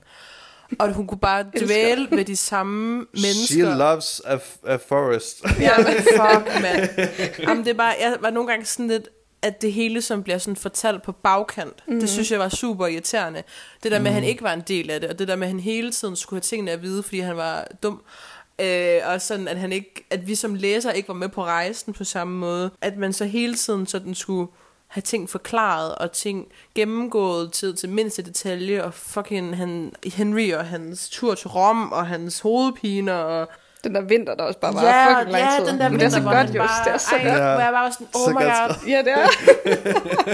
Og at hun kunne bare dvæle ved de samme She mennesker. loves a, a forest. Ja, men fuck, mand. Jamen, det er bare, jeg var nogle gange sådan lidt, at det hele, som bliver sådan fortalt på bagkant, mm. det synes jeg var super irriterende. Det der med, at han ikke var en del af det, og det der med, at han hele tiden skulle have tingene at vide, fordi han var dum. Øh, og sådan, at, han ikke, at vi som læser ikke var med på rejsen på samme måde. At man så hele tiden sådan skulle have ting forklaret, og ting gennemgået tid til mindste detalje, og fucking han, Henry og hans tur til Rom, og hans hovedpiner, og den der vinter, der også bare var ja, fucking lang ja, tid. den der Men det er så vinter, hvor godt jo. bare, Det er så ej, godt. Ja. hvor jeg bare var sådan, oh Så my god. Ja, det er.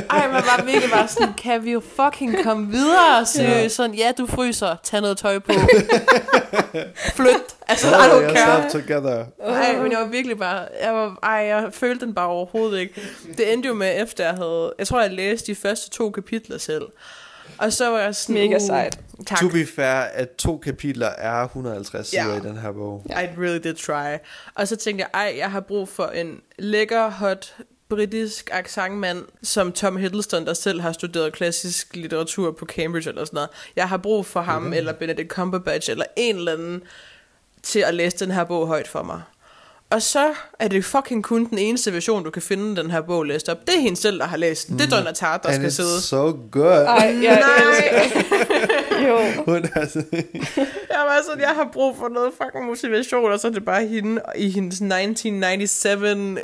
Ej, man var virkelig bare sådan, kan vi jo fucking komme videre? Seriøst, sådan, ja, du fryser, tag noget tøj på. Flyt. Altså, I Pull don't care. yourself together. Ej, men jeg var virkelig bare, jeg var, ej, jeg følte den bare overhovedet ikke. Det endte jo med, efter jeg havde, jeg tror, jeg læste de første to kapitler selv. Og så var jeg sådan, Mega uh, sejt. Tak. To be fair, at to kapitler er 150 sider Ja. i den her bog. I really did try. Og så tænkte jeg, ej, jeg har brug for en lækker, hot, britisk accentmand, som Tom Hiddleston, der selv har studeret klassisk litteratur på Cambridge eller sådan noget. Jeg har brug for ham, eller Benedict Cumberbatch, eller en eller anden, til at læse den her bog højt for mig. Og så er det fucking kun den eneste version, du kan finde den her bog læst op. Det er hende selv, der har læst den. Det er Donna Tartt, der And skal it's sidde. so good. Ej, jeg elsker Jo. Hun er sådan, Jeg var sådan, jeg har brug for noget fucking motivation, og så er det bare hende i hendes 1997...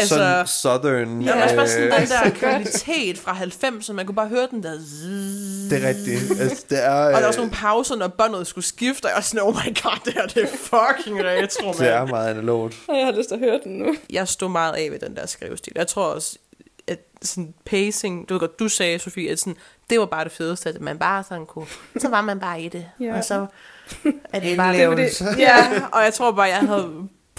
Altså, sådan southern. Ja, men også bare sådan øh, den der kvalitet fra 90'erne. Man kunne bare høre den der... zzz. Det er rigtigt. Altså, det er, Og der var øh, sådan nogle pauser, når båndet skulle skifte, og jeg var sådan, oh my god, det her det er fucking retro, det er man. meget analogt. Jeg har lyst til at høre den nu. Jeg stod meget af ved den der skrivestil. Jeg tror også, at sådan pacing, du ved godt, du sagde, Sofie, at sådan, det var bare det fedeste, at man bare sådan kunne, så var man bare i det. Ja. Og så er det bare... Indlevelse. Ja, og jeg tror bare, jeg havde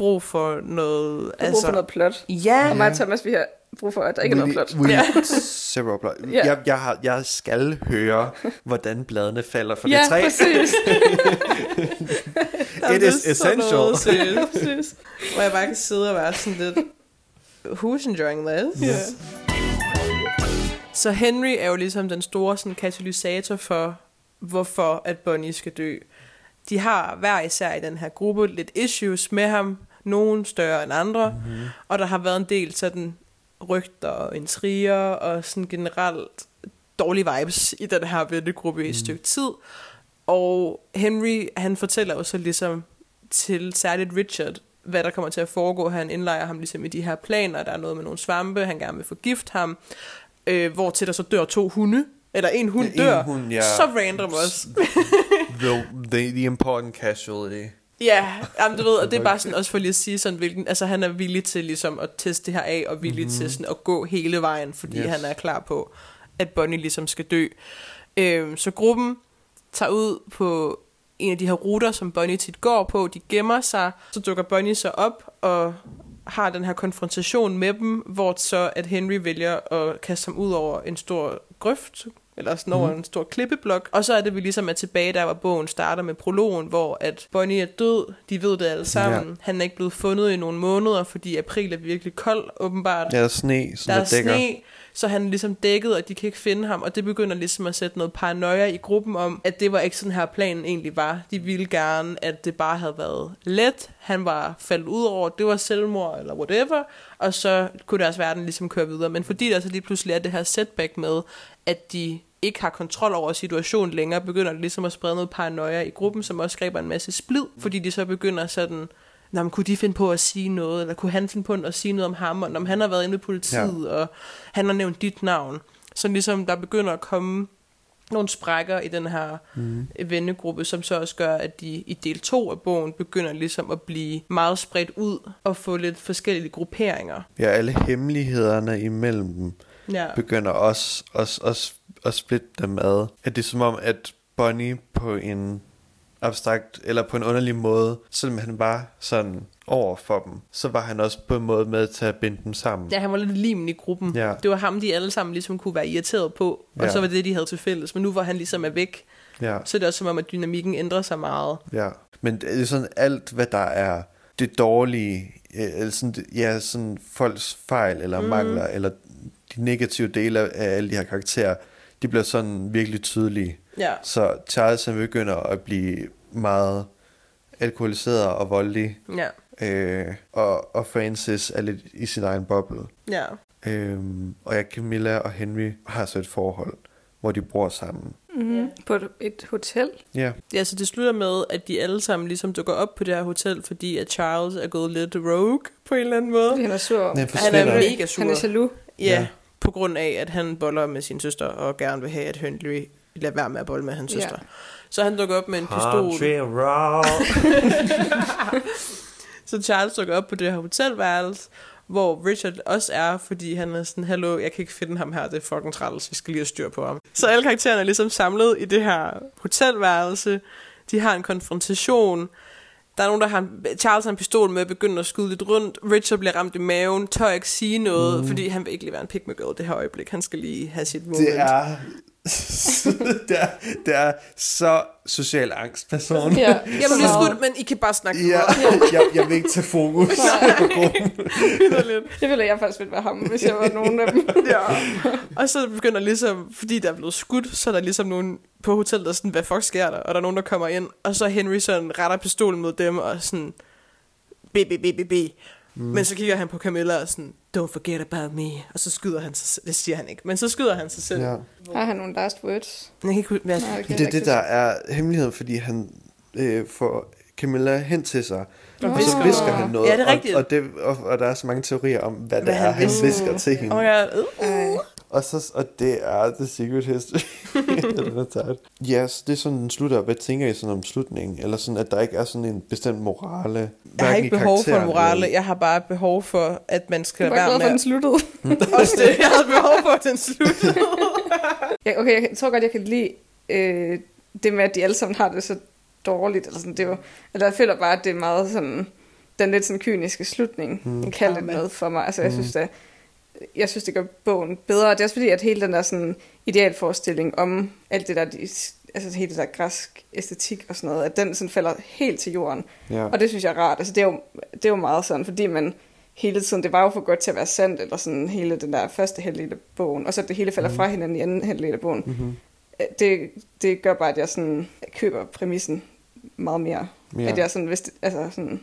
brug for noget... Jeg har brug for noget plot. Ja, Og mig og Thomas, vi har brug for, at der ikke er noget plot. We Ja. need several plot. Ja. Jeg, jeg, har, jeg skal høre, hvordan bladene falder for Ja, det træ. præcis. It is essential. præcis. Hvor jeg bare kan sidde og være sådan lidt, who's enjoying this? Ja. Så Henry er jo ligesom den store sådan, katalysator for, hvorfor at Bonnie skal dø. De har hver især i den her gruppe lidt issues med ham, nogen større end andre, mm-hmm. og der har været en del sådan rygter og intriger og sådan generelt dårlige vibes i den her vennegruppe mm. i et stykke tid. Og Henry, han fortæller jo så ligesom til særligt Richard, hvad der kommer til at foregå. Han indlejer ham ligesom i de her planer. Der er noget med nogle svampe, han gerne vil forgift ham. Øh, hvor til der så dør to hunde. Eller en hund Ja, en dør. hund, ja. Så random også. The, the, the important casualty. Ja, jamen, du ved, og det er bare sådan også for lige at sige sådan, hvilken, altså han er villig til ligesom at teste det her af, og villig mm-hmm. til sådan at gå hele vejen, fordi Yes. yes. han er klar på, at Bonnie ligesom skal dø. Øhm, så gruppen tager ud på en af de her ruter, som Bonnie tit går på, de gemmer sig, så dukker Bonnie så op og har den her konfrontation med dem, hvor så at Henry vælger at kaste ham ud over en stor grøft, eller sådan over mm. en stor klippeblok. Og så er det, vi ligesom er tilbage der, hvor bogen starter med prologen, hvor at Bonnie er død, de ved det alle sammen. Ja. Han er ikke blevet fundet i nogle måneder, fordi april er virkelig kold, åbenbart. Der er sne, Der der, er dækker. sne, så han er ligesom dækket, og de kan ikke finde ham, og det begynder ligesom at sætte noget paranoia i gruppen om, at det var ikke sådan her planen egentlig var. De ville gerne, at det bare havde været let, han var faldet ud over, det var selvmord eller whatever, og så kunne deres verden ligesom køre videre. Men fordi der så lige pludselig er det her setback med, at de ikke har kontrol over situationen længere, begynder det ligesom at sprede noget paranoia i gruppen, som også skaber en masse splid, fordi de så begynder sådan, Nå, men kunne de finde på at sige noget, eller kunne han finde på at sige noget om ham, og om han har været inde ved politiet, ja. og han har nævnt dit navn. Så ligesom der begynder at komme nogle sprækker i den her mm. vennegruppe, som så også gør, at de i del 2 af bogen begynder ligesom at blive meget spredt ud og få lidt forskellige grupperinger. Ja, alle hemmelighederne imellem dem Ja. begynder også at, at, at splitte dem ad. At det er som om, at Bonnie på en abstrakt, eller på en underlig måde, selvom han var sådan over for dem, så var han også på en måde med til at binde dem sammen. Ja, han var lidt limen i gruppen. Ja. Det var ham, de alle sammen ligesom kunne være irriteret på, og Ja. så var det, de havde til fælles. Men nu hvor han ligesom er væk, Ja, så er det også som om, at dynamikken ændrer sig meget. ja. Men det er sådan alt, hvad der er det dårlige, øh, eller sådan, ja, sådan folks fejl eller mm. mangler, eller de negative dele af alle de her karakterer, de bliver sådan virkelig tydelige. Ja. Så Charles han begynder at blive meget alkoholiseret og voldelig, Ja. øh, og, og Francis er lidt i sin egen boble. Ja. Øhm, og ja, Camilla og Henry har så et forhold, hvor de bor sammen. Mm-hmm. På et, et hotel. Ja, Ja, så det slutter med, at de alle sammen ligesom dukker op på det her hotel, fordi at Charles er gået lidt rogue på en eller anden måde. Fordi han er sur. Han forsvinder. er mega sur. Han er jaloux. Ja, Ja. På grund af, at han boller med sin søster og gerne vil have, at Henry lade være med at bolle med hans Ja. søster. Så han dukker op med en pistol. Så Charles dukker op på det her hotelværelse, hvor Richard også er, fordi han er sådan, hallo, jeg kan ikke finde ham her, det er fucking træls, vi skal lige have styr på ham. Så alle karaktererne er ligesom samlet i det her hotelværelse, de har en konfrontation, der er nogen, der har en, Charles har en pistol med, begynder at skyde lidt rundt, Richard bliver ramt i maven, tør ikke sige noget, mm. fordi han vil ikke lige være en me girl det her øjeblik, han skal lige have sit moment. Det er, det er, det er så social angst person. Ja, Jamen, det er skudt, men I kan bare snakke Ja, jeg, jeg vil ikke tage fokus på gruppen. Det ville jeg faktisk ville være ham, hvis jeg var nogen af dem. Ja. Og så begynder ligesom, fordi der er blevet skudt, så er der ligesom nogen på hotellet, der er sådan, hvad fuck sker der? Og der er nogen, der kommer ind, og så Henry sådan retter pistolen mod dem, og sådan, b, b, b, b, b. Mm. Men så kigger han på Camilla og sådan, don't forget about me. Og så skyder han sig selv. Det siger han ikke, men så skyder han sig selv. Ja. Har han nogle last words? Jeg kan ikke huske, hvad Nej, okay. Det er det, der er hemmeligheden, fordi han øh, får Camilla hen til sig, Og og så visker. han noget. Ja, det er rigtigt. Og, og, det, og, og der er så mange teorier om, hvad, Hvad det er, han han visker. til hende. Oh my god. Uh. Og, så, og det er The Secret History. Den er ja, så det er sådan, den slutter. Hvad tænker I sådan om slutningen? Eller sådan, at der ikke er sådan en bestemt morale? Jeg har ikke i behov for en morale. Jeg har bare behov for, at man skal Jeg var være glad for, med. at den sluttede. Også det. Jeg havde behov for, at den sluttede. Ja, okay, jeg tror godt, jeg kan lide øh, det med, at de alle sammen har det så dårligt. Eller sådan, det var, eller jeg føler bare, at det er meget sådan, den lidt sådan kyniske slutning, Mm. mm. kan lidt Karma. noget for mig. Altså, jeg Mm. synes, det, jeg synes, det gør bogen bedre. Det er også fordi, at hele den der sådan idealforestilling om alt det der, de, altså hele det der græsk æstetik og sådan noget, at den sådan falder helt til jorden. Ja. Og det synes jeg er rart. Altså, det, er jo, det er jo meget sådan, fordi man hele tiden, det var jo for godt til at være sandt, eller sådan hele den der første halvdel af bogen, og så det hele falder Mhm. fra hinanden i anden halvdel af bogen. Mm-hmm. Det, det gør bare, at jeg sådan køber præmissen meget mere. Ja. At jeg sådan, hvis det, altså sådan,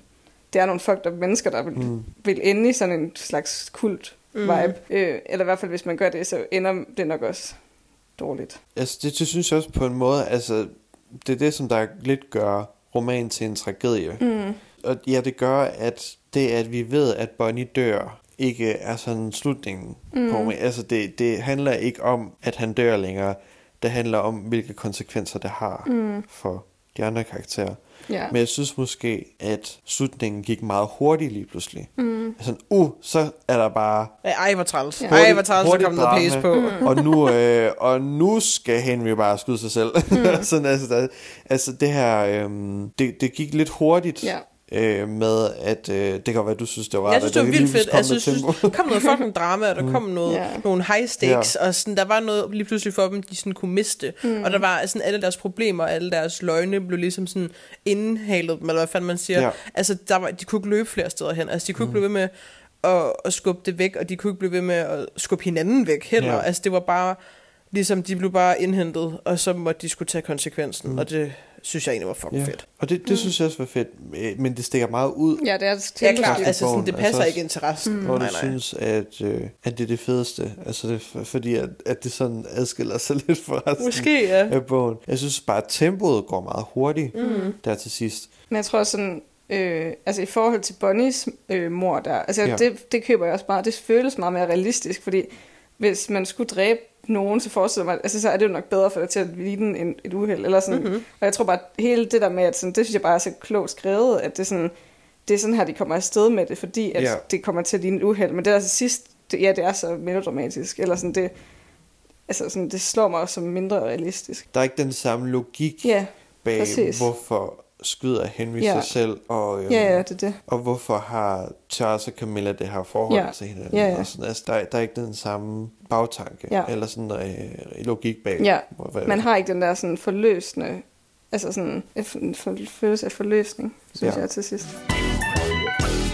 det er nogle fucked up mennesker, der vil, Mm. mm. vil ende i sådan en slags kult vibe. Mm. Øh, eller i hvert fald, hvis man gør det, så ender det nok også dårligt. Altså, det, det synes jeg også på en måde, altså, det er det, som der lidt gør roman til en tragedie. Mm. Og ja, det gør, at det, at vi ved, at Bonnie dør, ikke er sådan slutningen mm. på roman. Altså, det, det handler ikke om, at han dør længere. Det handler om, hvilke konsekvenser det har Mm. for de andre karakterer. Ja. Men jeg synes måske, at slutningen gik meget hurtigt lige pludselig. Mm. Sådan, uh, så er der bare Ej, hvor træls. Ja. Ej, hvor træls, der kom noget pace på. Mm. og nu, øh, og nu skal Henry bare skyde sig selv. Mm. Sådan, altså, der, altså det her, øhm, det, det gik lidt hurtigt Ja. Øh, med, at øh, det kan godt være, du synes, det var Jeg synes, det var vildt fedt. Altså, Jeg synes, der kom noget fucking drama, og der kom noget, Ja. nogle high stakes, og sådan, der var noget lige pludselig for dem, de sådan kunne miste. Mm. Og der var sådan alle deres problemer, alle deres løgne blev ligesom sådan indhalet dem, eller hvad fanden man siger. Ja. Altså, der var, de kunne ikke løbe flere steder hen. Altså, de kunne ikke blive ved med at, at skubbe det væk, og de kunne ikke blive ved med at skubbe hinanden væk heller. Ja. Altså, det var bare, ligesom de blev bare indhentet, og så måtte de skulle tage konsekvensen, mm. og det synes jeg egentlig var fucking Ja. fedt. Og det, det synes jeg også var fedt, øh, men det stikker meget ud. Ja, det er et Ja, klart. Altså, sådan, det altså passer også- ikke ind til resten. Mm. Hvor du nej. synes, at, øh, at det er det fedeste. Altså, det, er fordi at, at det sådan adskiller sig lidt fra resten Måske, ja. af bogen. Jeg synes bare, at tempoet går meget hurtigt mm. der til sidst. Men jeg tror sådan, øh, altså i forhold til Bonnies øh, mor der, altså ja. det, det køber jeg også meget, det føles meget mere realistisk, fordi hvis man skulle dræbe nogen, så forestiller mig, altså så er det jo nok bedre for dig til at ligne en, et uheld, eller sådan. Mhm. Mm-hmm. Og jeg tror bare, at hele det der med, at sådan, det synes jeg bare er så klogt skrevet, at det er sådan, det er sådan her, de kommer afsted med det, fordi at Ja. det kommer til at ligne et uheld. Men det der til sidst, det, ja, det er så melodramatisk, eller sådan det, altså sådan, det slår mig også som mindre realistisk. Der er ikke den samme logik Ja, bag, præcis. hvorfor skyder Henry Ja. sig selv, og, øhm, ja, ja, det er det. og hvorfor har Charles og Camilla det her forhold Ja. til hinanden. Ja, ja. Og sådan, altså, der, er- der er ikke den samme bagtanke, Ja. eller sådan øh, logik bag. Ja, hvad- Man har ikke den der sådan forløsende, altså sådan en for- følelse af forløsning, synes Ja. jeg til sidst.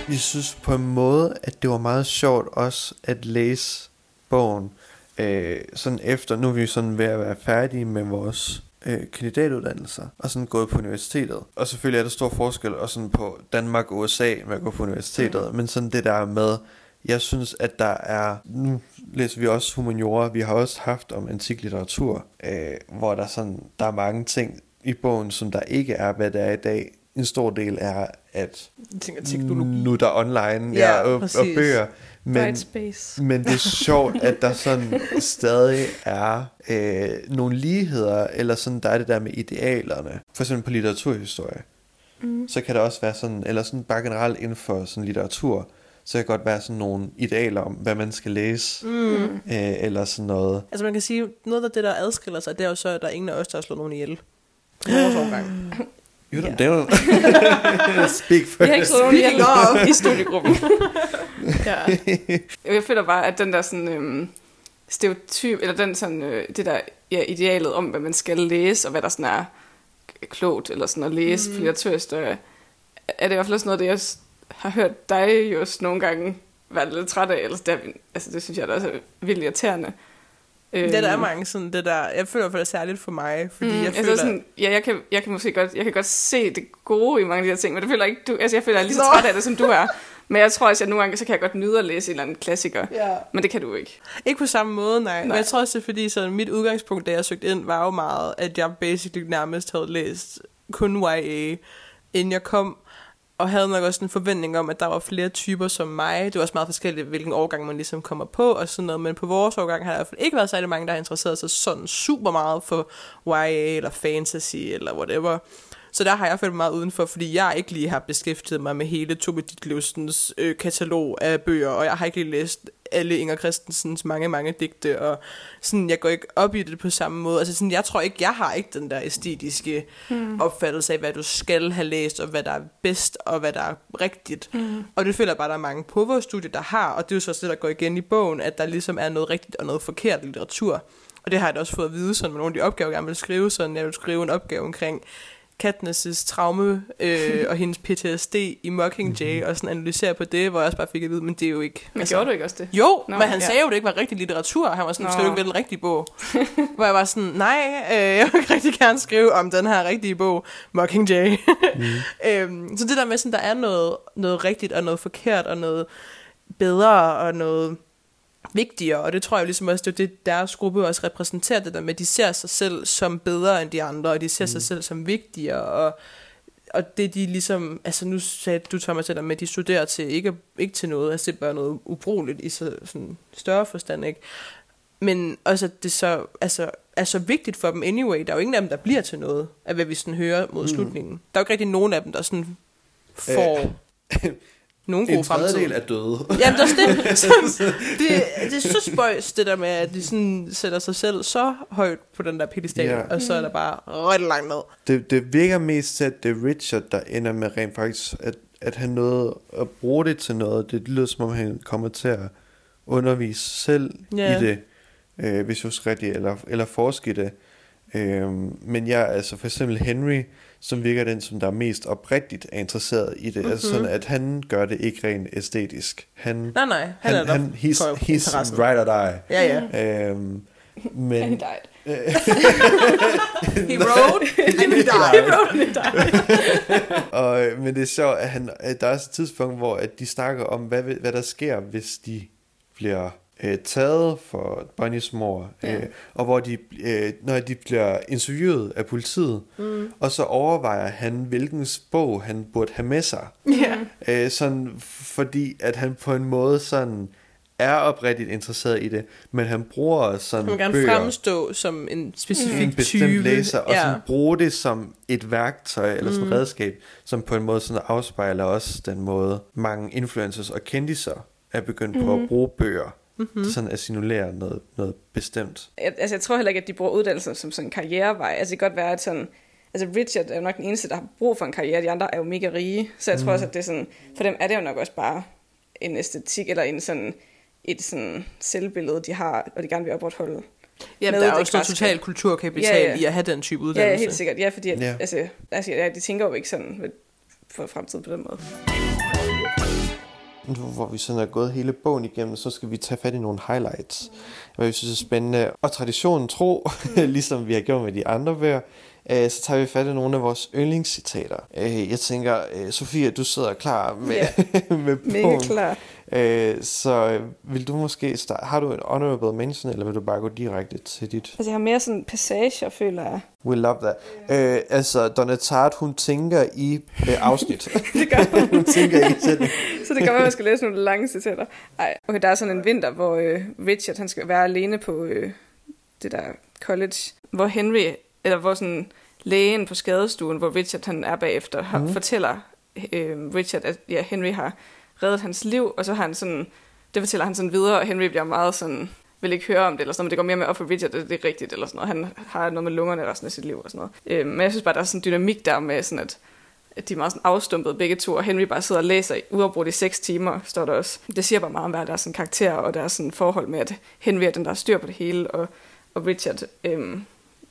Jeg synes på en måde, at det var meget sjovt også at læse bogen. Øh, sådan efter, nu er vi sådan ved at være færdige med vores øh, kandidatuddannelser, og sådan gået på universitetet. Og selvfølgelig er der stor forskel også sådan på Danmark og USA med at gå på universitetet, mm. men sådan det der med, jeg synes, at der er, nu læser vi også humaniora, vi har også haft om antik litteratur, øh, hvor der sådan, der er mange ting i bogen, som der ikke er, hvad det er i dag. En stor del er, at Jeg tænker teknologi. nu er der online Ja, ja, og, og præcis. bøger. Men, space. men det er sjovt, at der sådan stadig er øh, nogle ligheder, eller sådan, der er det der med idealerne. For eksempel på litteraturhistorie. Mm. Så kan der også være sådan, eller sådan bare generelt inden for sådan litteratur, så kan godt være sådan nogle idealer om, hvad man skal læse, Mm. øh, eller sådan noget. Altså man kan sige, noget af det, der adskiller sig, det er jo så, at der er ingen af os, der har slået nogen ihjel. Vores. You don't, Ja. don't. Speak Vi har ikke ihjel of. i studiegruppen. ja. Jeg føler bare, at den der sådan, øhm, stereotyp, eller den sådan, øh, det der ja, idealet om, hvad man skal læse, og hvad der sådan er klogt, eller sådan at læse mm. på litteraturhistorie, er det i hvert fald også noget, det jeg har hørt dig jo også nogle gange være lidt træt af, ellers det, altså det synes jeg da også er vildt irriterende. Øhm, Det der er mange sådan, det der, jeg føler fald, det særligt for mig, fordi Mm, jeg altså føler... sådan, ja, jeg kan, jeg kan måske godt, jeg kan godt se det gode i mange af de her ting, men det føler ikke, du, altså jeg føler, jeg er lige så Nå. træt af det, som du er. Men jeg tror også, at nogle gange, så kan jeg godt nyde at læse en eller anden klassiker. Ja. Men det kan du ikke. Ikke på samme måde, nej. nej. Men jeg tror også, det er fordi, så mit udgangspunkt, da jeg søgte ind, var jo meget, at jeg basically nærmest havde læst kun YA, inden jeg kom, og havde nok også en forventning om, at der var flere typer som mig. Det var også meget forskelligt, hvilken årgang man ligesom kommer på og sådan noget, men på vores årgang har der i hvert fald ikke været særlig mange, der har interesseret sig sådan super meget for YA eller fantasy eller whatever. Så der har jeg følt mig meget udenfor, fordi jeg ikke lige har beskæftiget mig med hele Tove Ditlevsens øh, katalog af bøger, og jeg har ikke lige læst alle Inger Christensens mange, mange digte, og sådan, jeg går ikke op i det på samme måde. Altså sådan, jeg tror ikke, jeg har ikke den der æstetiske mm. opfattelse af, hvad du skal have læst, og hvad der er bedst, og hvad der er rigtigt. Mm. Og det føler jeg bare, der er mange på vores studie, der har, og det er jo så også det, der går igen i bogen, at der ligesom er noget rigtigt og noget forkert litteratur. Og det har jeg da også fået at vide sådan med nogle af de opgaver, jeg gerne vil skrive. Sådan, jeg vil skrive en opgave omkring Katniss' traume øh, og hendes PTSD i Mockingjay, og sådan analysere på det, hvor jeg også bare fik at vide, men det er jo ikke... Men altså, gjorde du ikke også det? Jo, Nå, men han ja. sagde jo, at det ikke var rigtig litteratur. Han var sådan, Nå. skal du ikke vælge en rigtig bog? hvor jeg var sådan, nej, øh, jeg vil rigtig gerne skrive om den her rigtige bog, Mockingjay. Mm. øhm, så det der med, sådan, der er noget, noget rigtigt og noget forkert, og noget bedre og noget vigtigere, og det tror jeg ligesom også, det er det, deres gruppe også repræsenterer, det der med, at de ser sig selv som bedre end de andre, og de ser mm. sig selv som vigtigere, og, og det de ligesom, altså nu sagde du Thomas, det der med, at de studerer til ikke, ikke til noget, altså det er bare noget ubrugeligt i så, sådan større forstand, ikke? Men også, at det så altså, er så vigtigt for dem anyway. Der er jo ingen af dem, der bliver til noget, af hvad vi sådan hører mod mm. slutningen. Der er jo ikke rigtig nogen af dem, der sådan får nogen En gode fremtid. tredjedel er døde. Jamen, det er det. Sådan, det, det er så spøjs, det der med, at de sådan sætter sig selv så højt på den der pedestal, ja. og så er der bare ret langt ned. Det, det virker mest til, at det er Richard, der ender med rent faktisk, at, at han nåede at bruge det til noget. Det lyder som om, han kommer til at undervise selv Ja. i det, øh, hvis jeg husker rigtigt, eller, eller forske i det. Øh, men jeg, altså for eksempel Henry, som virker den, som der er mest oprigtigt er interesseret i det. Mm-hmm. Altså sådan, at han gør det ikke rent æstetisk. Han, Nej, nej, han, er der han, he's, he's right or die. Ja, ja. Øhm, And he men died. He wrote, and he died. Og, øh, men det er sjovt, at, han, at der er også et tidspunkt, hvor at de snakker om, hvad, hvad der sker, hvis de bliver øh, taget for Bonnies mor. Ja. Øh, og hvor de, øh, når de bliver interviewet af politiet, mm. og så overvejer han, hvilken bog han burde have med sig. Ja. Øh, sådan, fordi at han på en måde sådan er oprigtigt interesseret i det, men han bruger sådan Han vil gerne bøger fremstå som en specifik en bestemt type. læser, og ja. sådan bruge det som et værktøj, eller sådan et redskab, som på en måde sådan afspejler også den måde, mange influencers og kendiser er begyndt på at bruge bøger, mm-hmm. sådan at simulere noget, noget bestemt. Jeg, altså, jeg tror heller ikke, at de bruger uddannelsen som sådan en karrierevej. Altså, det kan godt være, at sådan... Altså, Richard er jo nok den eneste, der har brug for en karriere. De andre er jo mega rige. Så jeg tror også, at det er sådan... For dem er det jo nok også bare en æstetik, eller en sådan et sådan selvbillede, de har, og de gerne vil opretholde. Jamen, med der er det også noget total kulturkapital Ja, ja. i at have den type Ja, uddannelse. ja, helt sikkert. Ja, fordi at, Ja. ja. Altså, altså, ja, de tænker jo ikke sådan ved- for fremtiden på den måde. Nu hvor vi sådan er gået hele bogen igennem, så skal vi tage fat i nogle highlights, hvad vi synes er spændende. Og traditionen tro, ligesom vi har gjort med de andre bøger, øh, så tager vi fat i nogle af vores yndlingscitater. Øh, jeg tænker, øh, Sofia, du sidder klar med, Ja. med Mega bogen. klar. Øh, så vil du måske starte, har du en honorable mention, eller vil du bare gå direkte til dit Altså, jeg har mere sådan passager, føler jeg. We love that. Øh, altså, Donna Tartt, hun tænker i øh, afsnit. Det gør hun. hun tænker ikke selv. Så det kan være, at man skal læse nogle lange citater. Ej, okay, der er sådan en vinter, hvor øh, Richard han skal være alene på øh, det der college, hvor Henry, eller hvor sådan lægen på skadestuen, hvor Richard han er bagefter, har, mm. fortæller øh, Richard, at ja, Henry har reddet hans liv, og så har han sådan, det fortæller han sådan videre, og Henry bliver meget sådan, vil ikke høre om det, eller sådan noget, men det går mere med op for Richard, at det er rigtigt, eller sådan noget. Han har noget med lungerne resten af sit liv, og sådan noget. Øh, men jeg synes bare, der er sådan en dynamik der med sådan, at at de er meget sådan afstumpet begge to, og Henry bare sidder og læser uafbrudt i seks timer, står der også. Det siger bare meget om, hvad deres sådan, karakter og deres sådan, forhold med, at Henry er den, der har styr på det hele, og, og Richard øhm,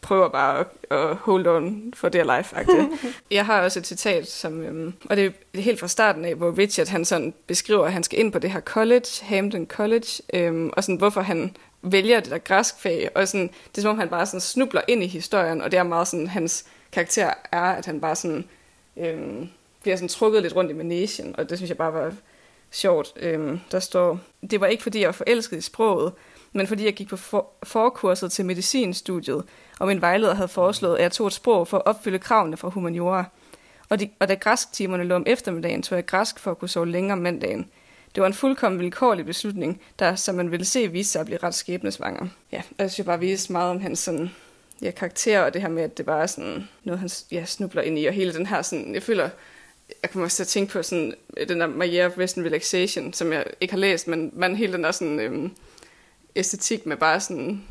prøver bare at, at hold on for dear life -agtigt. Jeg har også et citat, som, øhm, og det er helt fra starten af, hvor Richard han sådan beskriver, at han skal ind på det her college, Hampton College, øhm, og sådan, hvorfor han vælger det der græsk fag, og sådan, det er som om han bare sådan snubler ind i historien, og det er meget sådan, hans karakter er, at han bare sådan øhm, bliver sådan trukket lidt rundt i manesien, og det synes jeg bare var sjovt. Øhm, der står, det var ikke fordi jeg var forelsket i sproget, men fordi jeg gik på for- forkurset til medicinstudiet, og min vejleder havde foreslået, at jeg tog et sprog for at opfylde kravene fra humaniora. Og, de, og da græsktimerne lå om eftermiddagen, tog jeg græsk for at kunne sove længere om mandagen. Det var en fuldkommen vilkårlig beslutning, der, som man ville se, viste sig at blive ret skæbnesvanger. Ja, og jeg synes jeg bare viste meget om hans sådan, ja, karakter, og det her med, at det bare er sådan noget, han ja, snubler ind i, og hele den her sådan, jeg føler, jeg kommer også til at tænke på sådan, øh, den der Maria of Western Relaxation, som jeg ikke har læst, men, man hele den der sådan, øhm, æstetik med bare sådan,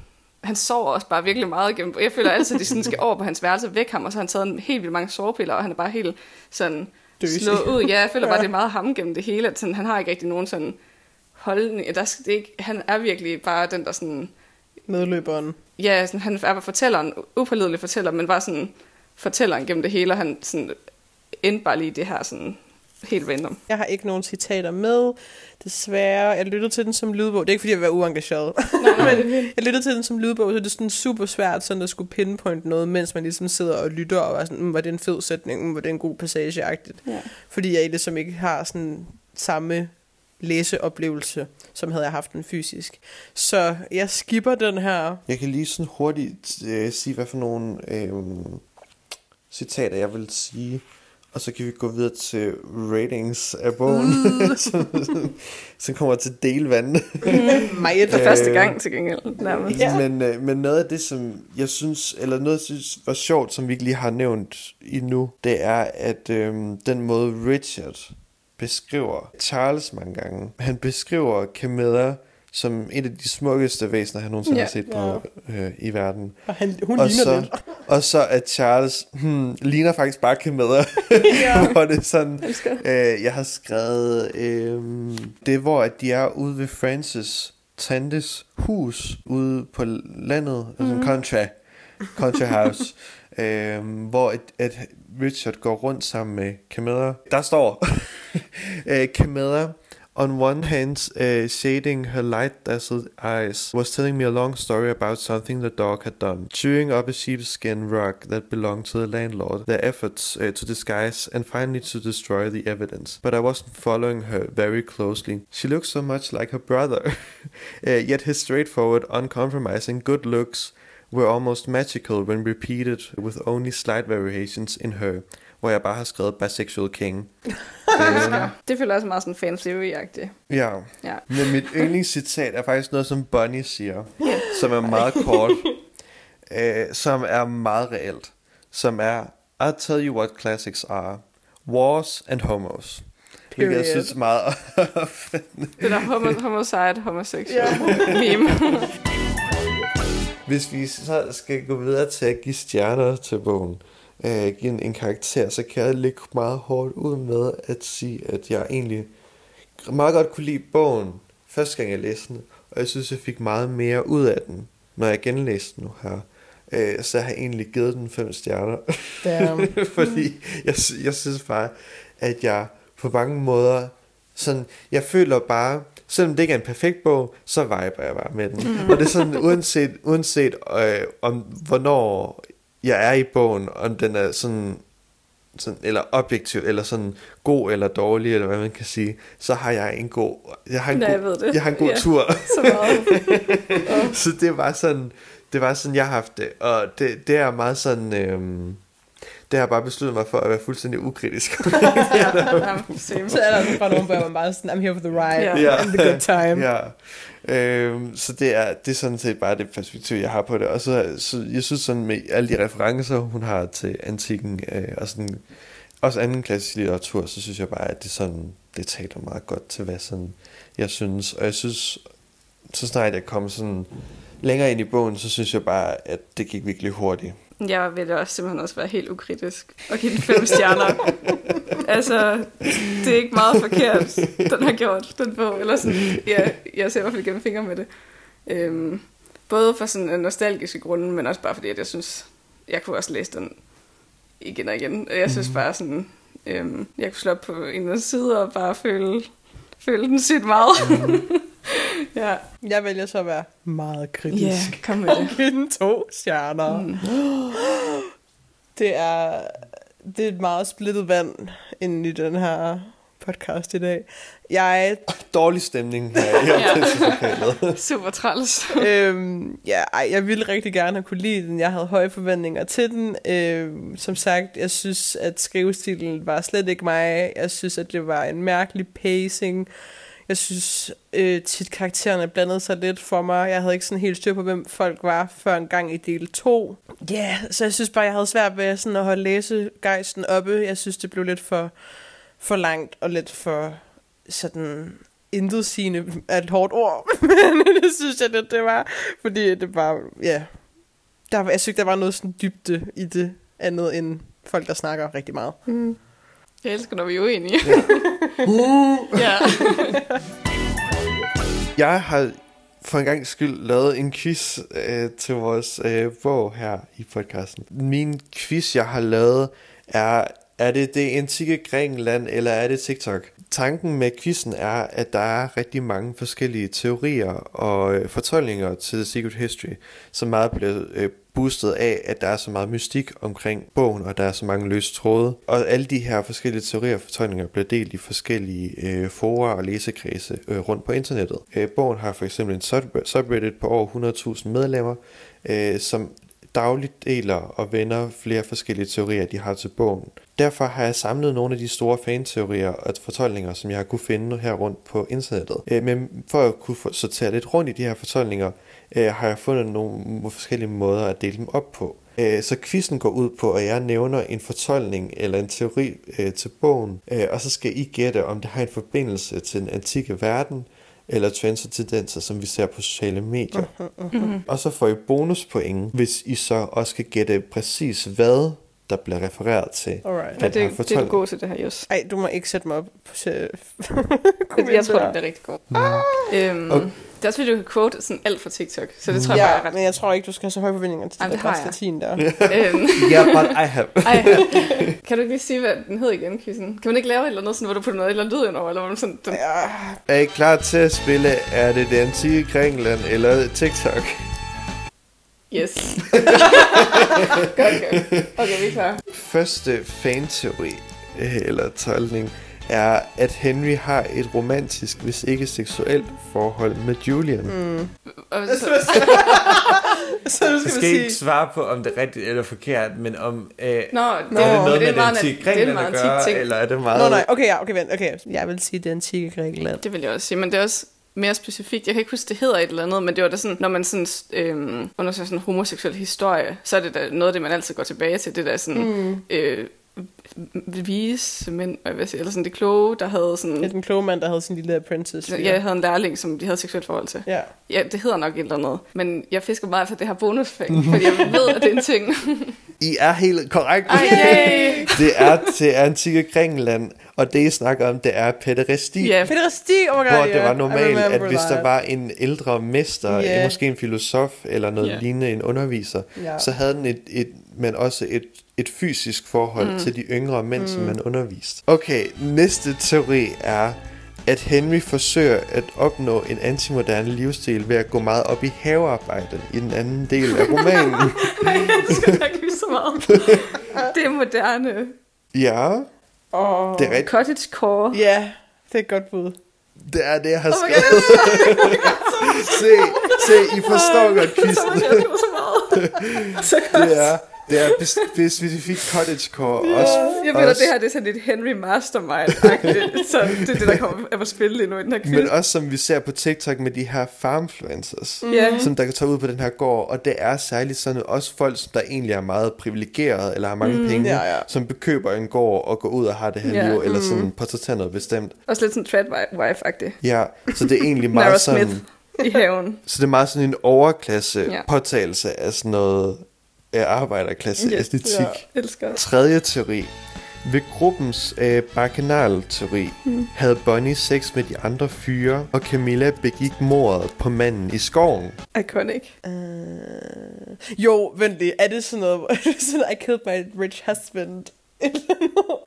han sover også bare virkelig meget gennem. Jeg føler altid, at de sådan skal over på hans værelse væk ham, og så har han taget en helt vildt mange sovepiller, og han er bare helt sådan Døsig. slået ud. Ja, jeg føler bare, Ja. det er meget ham gennem det hele, at sådan, han har ikke rigtig nogen sådan holdning. Der, skal- det ikke, han er virkelig bare den, der sådan, Medløberen. ja, sådan, han er bare fortælleren, upålidelig fortæller, men bare sådan fortælleren gennem det hele, og han sådan, endte bare lige det her sådan helt random. Jeg har ikke nogen citater med, desværre. Jeg lyttede til den som lydbog. Det er ikke, fordi jeg være uengageret. Men jeg lyttede til den som lydbog, så det er sådan super svært sådan at skulle pinpoint noget, mens man ligesom sidder og lytter og er sådan, mm, var det en fed sætning, mm, var det en god passage-agtigt. Ja. Fordi jeg ligesom ikke har sådan samme læseoplevelse, som havde jeg haft den fysisk. Så jeg skipper den her. Jeg kan lige sådan hurtigt øh, sige, hvad for nogle øh, citater jeg vil sige. Og så kan vi gå videre til ratings af bogen, som, som kommer til delvand. Mig For første gang til gengæld, nærmest. Ja. Men, øh, men noget af det, som jeg synes, eller noget, jeg synes var sjovt, som vi ikke lige har nævnt endnu, det er, at øh, den måde Richard beskriver Charles mange gange, han beskriver Camilla som et af de smukkeste væsener, han nogensinde Ja. har set på, øh, i verden. Og han, hun Og ligner så, lidt. og så at Charles hmm, ligner faktisk bare Camilla. Ja. hvor det er sådan, øh, jeg har skrevet, øh, det hvor at de er ude ved Francis Tantes hus ude på landet, altså mm. country, country house, øh, hvor at, at Richard går rundt sammen med Camilla. Der står, øh, Camilla on one hand uh, shading her light dazzled eyes was telling me a long story about something the dog had done chewing up a sheepskin rug that belonged to the landlord. Their efforts uh, to disguise and finally to destroy the evidence. But i wasn't following her very closely. She looked so much like her brother. Uh, yet his straightforward uncompromising good looks were almost magical when repeated with only slight variations in her hvor jeg bare har skrevet bisexual king Øhm, Det føler også meget sådan fan theory-agtigt. Ja, Ja. men mit yndlingscitat er faktisk noget, som Bonnie siger, som er meget kort, øh, som er meget reelt, som er, I'll tell you what classics are. Wars and homos. Hvilket jeg Period. synes er meget Det der homo, homicide, homosexual meme. Hvis vi så skal gå videre til at give stjerner til bogen, øh, give en, en karakter, så kan jeg lægge meget hårdt ud med at sige, at jeg egentlig meget godt kunne lide bogen, første gang jeg læste den, og jeg synes, jeg fik meget mere ud af den, når jeg genlæste den nu her. Øh, så jeg har egentlig givet den fem stjerner, fordi jeg, jeg synes bare, at jeg på mange måder, sådan, jeg føler bare, selvom det ikke er en perfekt bog, så viber jeg bare med den. Mm. Og det er sådan, uanset, uanset øh, om hvornår jeg er i bogen, om den er sådan, sådan eller objektiv, eller sådan god eller dårlig, eller hvad man kan sige, så har jeg en god, jeg har en Nej, god, jeg jeg har en god Ja. tur. Så meget. så det var sådan, det var sådan, jeg har haft det, og det, det er meget sådan, øhm, det har jeg bare besluttet mig for at være fuldstændig ukritisk. ja. Så er der bare nogen, hvor man bare sådan, I'm here for the ride, Ja. Ja. and the good time. ja. Øhm, så det er, det er sådan set bare det perspektiv, jeg har på det. Og så, så jeg synes sådan med alle de referencer, hun har til antikken, øh, og sådan, også anden klassisk litteratur, så synes jeg bare, at det sådan, det taler meget godt til, hvad sådan, jeg synes. Og jeg synes, så snart jeg kom sådan længere ind i bogen, så synes jeg bare, at det gik virkelig hurtigt. Jeg vil også simpelthen også være helt ukritisk og give den fem stjerner. altså, det er ikke meget forkert, den har gjort, den bog. Eller sådan, ja, jeg ser i hvert fald gennem fingre med det. Øhm, både for sådan en nostalgiske grunde, men også bare fordi, at jeg synes, jeg kunne også læse den igen og igen. Jeg synes bare sådan, øhm, jeg kunne slå op på en eller anden side og bare føle, føle den sygt meget. Ja. Jeg vælger så at være meget kritisk. Ja, kom med Og det. give den to stjerner. Mm. Det er, det er et meget splittet vand inden i den her podcast i dag. Jeg, Dårlig stemning her i Ja. Super træls. øhm, ja, ej, jeg ville rigtig gerne have kunne lide den. Jeg havde høje forventninger til den. Øhm, som sagt, jeg synes, at skrivestilen var slet ikke mig. Jeg synes, at det var en mærkelig pacing. Jeg synes øh, tit karaktererne blandede sig lidt for mig. Jeg havde ikke sådan helt styr på, hvem folk var før en gang i del 2. Ja, yeah, så jeg synes bare, jeg havde svært ved sådan at holde læsegejsten oppe. Jeg synes, det blev lidt for, for langt og lidt for sådan intetsigende er et hårdt ord, men det synes jeg lidt, det var. Fordi det var, ja, der, var- jeg synes, der var noget sådan dybde i det, andet end folk, der snakker rigtig meget. Mm. Jeg elsker, når vi er uenige. ja. Jeg har for en gang skyld lavet en quiz øh, til vores øh, bog her i podcasten. Min quiz, jeg har lavet, er, er det det antikke Grækenland, eller er det TikTok? Tanken med quizzen er, at der er rigtig mange forskellige teorier og øh, fortolkninger til Secret History, som meget bliver øh, boostet af, at der er så meget mystik omkring bogen, og der er så mange løse tråde. Og alle de her forskellige teorier og fortolkninger bliver delt i forskellige øh, fora og læsekredse øh, rundt på internettet. Øh, bogen har for eksempel en subreddit på over 100.000 medlemmer, øh, som dagligt deler og vender flere forskellige teorier, de har til bogen. Derfor har jeg samlet nogle af de store fanteorier og fortolkninger, som jeg har kunne finde her rundt på internettet. Øh, Men for at kunne sortere lidt rundt i de her fortolkninger, øh, har jeg fundet nogle forskellige måder at dele dem op på. Øh, Så quizzen går ud på, at jeg nævner en fortolkning eller en teori øh, til bogen, øh, og så skal I gætte, om det har en forbindelse til den antikke verden, eller trends og tendenser, som vi ser på sociale medier. Mm-hmm. Og så får I bonuspoint, hvis I så også kan gætte præcis, hvad der bliver refereret til. Alright. Den det, det er du god til det her, Jos. Ej, du må ikke sætte mig op til Jeg, tror, det bliver rigtig godt. Øhm, Okay. Det er også fordi, du kan quote sådan alt fra TikTok, så det tror jeg Ja, bare er ret. men jeg tror ikke, du skal have så høje forventninger til den det jeg. latin der. øhm, Ja, but I have. ej, kan du ikke lige sige, hvad den hed igen, quizzen? Kan man ikke lave et eller andet, sådan, hvor du putter noget eller lyd ind over, eller hvor man sådan... Den... Ja, Er I klar til at spille, er det det antikke Grækenland eller TikTok? Yes. godt, godt. Okay, vi er klar. Første fanteori, øh, eller tolkning, er, at Henry har et romantisk, hvis ikke seksuelt forhold med Julian. Mm. Så, så nu Jeg skal skal vi ikke sige... svare på, om det er rigtigt eller forkert, men om... Øh, Nå, det, er det noget det med er det meget, antikke det er en Grækenland at antik gøre, ting. eller er det meget... Nå nej, okay, ja, okay, vent, okay. Jeg vil sige det antikke Grækenland. Det vil jeg også sige, men det er også mere specifikt. Jeg kan ikke huske, det hedder et eller andet, men det var da sådan, når man sådan, øhm, undersøger sådan en homoseksuel historie, så er det da noget af det, man altid går tilbage til. Det der sådan, mm. øh, vise mænd, hvad vil jeg sige, eller sådan det kloge, der havde sådan... Det er den kloge mand, der havde sin lille apprentice. Ja, jeg havde en lærling, som de havde seksuelt forhold til. Ja. Ja, det hedder nok et eller andet. Men jeg fisker meget for det her bonusfag, fordi jeg ved, at det er en ting. I er helt korrekt. Ej, yay! Det er til antikke Grækenland, og det I snakker om, det er pæderasti. Ja, Fæderasti, oh my god, Hvor det yeah. var I normalt, at hvis der var en ældre mester, Ja. yeah. måske en filosof eller noget Ja. yeah. lignende, en underviser, Ja. så havde den et, et, men også et, et fysisk forhold mm. til de yngre mænd, mm. som man underviste. Okay, næste teori er, at Henry forsøger at opnå en antimoderne livsstil ved at gå meget op i havearbejde i den anden del af romanen. Jeg skal så meget. Det er moderne. ja, Åh. det er rigtigt. Cottagecore. Ja, det er et godt bud. Det er det, jeg har Oh skrevet. se, se, I forstår godt meget. Så godt. Det er, det er specifikt cottagecore. Også, Jeg føler, også, det her det er sådan lidt Henry Mastermind-agtigt. Så det er det, der kommer er på spil lige nu i den her quiz. Men også som vi ser på TikTok med de her farmfluencers, Ja. som der kan tage ud på den her gård, og det er særligt sådan også folk, som der egentlig er meget privilegerede, eller har mange mm, penge, ja, ja. som bekøber en gård og går ud og har det her Ja. liv, eller sådan portrætterer noget bestemt. Også lidt sådan Treadwife-agtigt. Ja, så det er egentlig meget Smith sådan, i haven. så det er meget sådan en overklasse Ja. ja. påtagelse af sådan noget af arbejderklasse æstetik. Ja, elsker. Tredje teori. Ved gruppens øh, bacchanal-teori mm. havde Bonnie sex med de andre fyre, og Camilla begik mordet på manden i skoven. Iconic. Uh, jo, vent lige. Er det sådan noget, er det sådan, I killed my rich husband?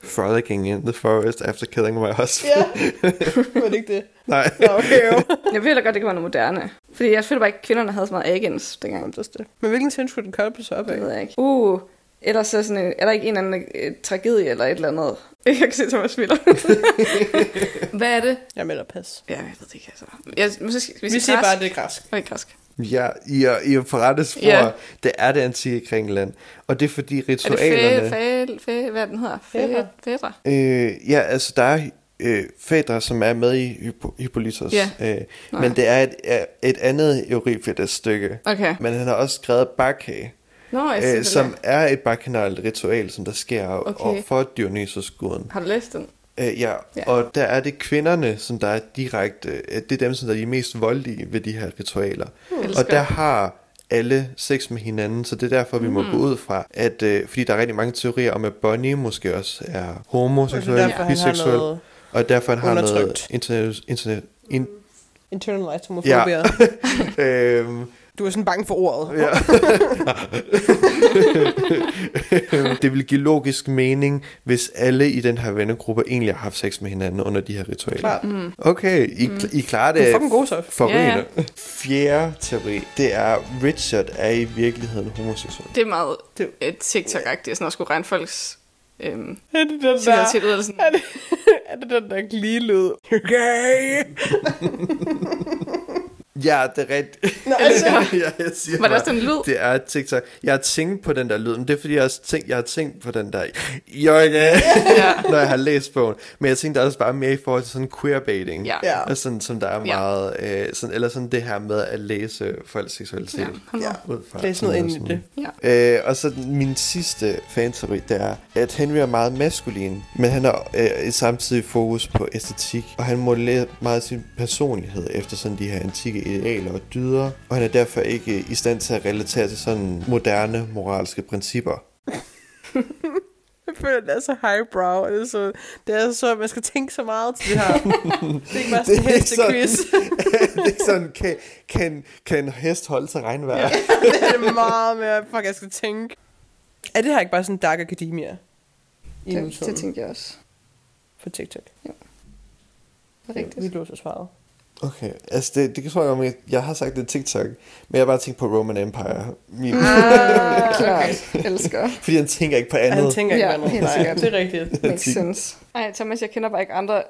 Frolicking in the forest after killing my husband. ja, var det ikke det? Nej. Nå, okay, jo. Jeg føler godt, det kan være noget moderne. Fordi jeg føler bare ikke, at kvinderne havde så meget agens dengang. Det er det. Men hvilken skulle den kobles op Det af? ved jeg ikke. Uh, ellers så sådan en, er der ikke en eller anden øh, tragedie eller et eller andet? Jeg kan se Thomas smiler. Hvad er det? Jeg melder pas. Ja, jeg ved det ikke, altså. Jeg, måske, vi, Vi siger bare, at det er græsk. Okay, græsk. Ja, I er, I på rette spor. Ja. Det er det antikke Grækenland. Og det er fordi Er det fæ, ritualerne... fæ, fæ, hvad den hedder? Fæ, Fædre. Øh, ja, altså der er øh, fædre, som er med i Hypo- Hippolytos. Ja. Øh, men det er et, et andet Euripides stykke. Okay. Men han har også skrevet Bacchae, Nå, øh, som er et bacchanalt ritual, som der sker Okay. okay. for Dionysos-guden. Har du læst den? Øh, ja. Ja. og der er det kvinderne, som der er direkte, øh, det er dem, som der er de mest voldelige ved de her ritualer. Elsker. Og der har alle sex med hinanden, så det er derfor, vi må Mm. gå ud fra, at øh, fordi der er rigtig mange teorier om, at Bonnie måske også er homoseksuel, Og er derfor, biseksuel, og derfor han har noget internet, internet, in, internalized homofobia. ja. øhm, Du er sådan bange for ordet. Ja. det vil give logisk mening, hvis alle i den her vennegruppe egentlig har haft sex med hinanden under de her ritualer. Klart. Mm. Okay, I, I klarer Du er det fucking god så. forrygende. Ja, Ja. Fjerde teori, det er, Richard er i virkeligheden homoseksuel. Det er meget Det- det... TikTok-agtigt, sådan at skulle regne folks øhm, Er det den der, seksualitet ud. Eller sådan. er det, er det den der glilyd? Okay. Ja, det er rigtigt. Nå, altså, ja, jeg siger Var det også den lyd? Det er TikTok. Jeg har tænkt på den der lyd, men det er fordi, jeg har tænkt, jeg har tænkt på den der... Jørgen, Ja. når jeg har læst bogen. Men jeg tænkte også bare mere i forhold til sådan queerbaiting. Ja. Ja. Og sådan, som der er Ja. meget... Øh, sådan, eller sådan det her med at læse folks seksualitet. Ja, Ja. ja. Ud fra Læs noget sådan ind i det. Ja. Øh, og så min sidste fanteori, det er, at Henry er meget maskulin, men han har øh, samtidig fokus på æstetik, og han modellerer meget sin personlighed efter sådan de her antikke idealer og dyder, og han er derfor ikke i stand til at relatere til sådan moderne moralske principper. Jeg føler, det er så highbrow. Det er så, det er så, man skal tænke så meget til det her. det er ikke bare sådan en Det er hestequiz. det er sådan, kan, kan, kan en hest holde til regnvejr? det er det meget mere, fuck, jeg skal tænke. Er det her ikke bare sådan dark academia? I Det, det tænkte jeg også. på TikTok? Det er Vi rigtigt. låser svaret. Okay, altså det, det kan tror jeg om, jeg, jeg har sagt det TikTok, men jeg har bare tænkt på Roman Empire. Min, Ah, klart. Elsker. fordi han tænker ikke på andet. Han tænker ikke Ja, på andet. helt Nej, sikkert. det er rigtigt. Makes sense. Ej, Thomas, jeg kender bare ikke andre...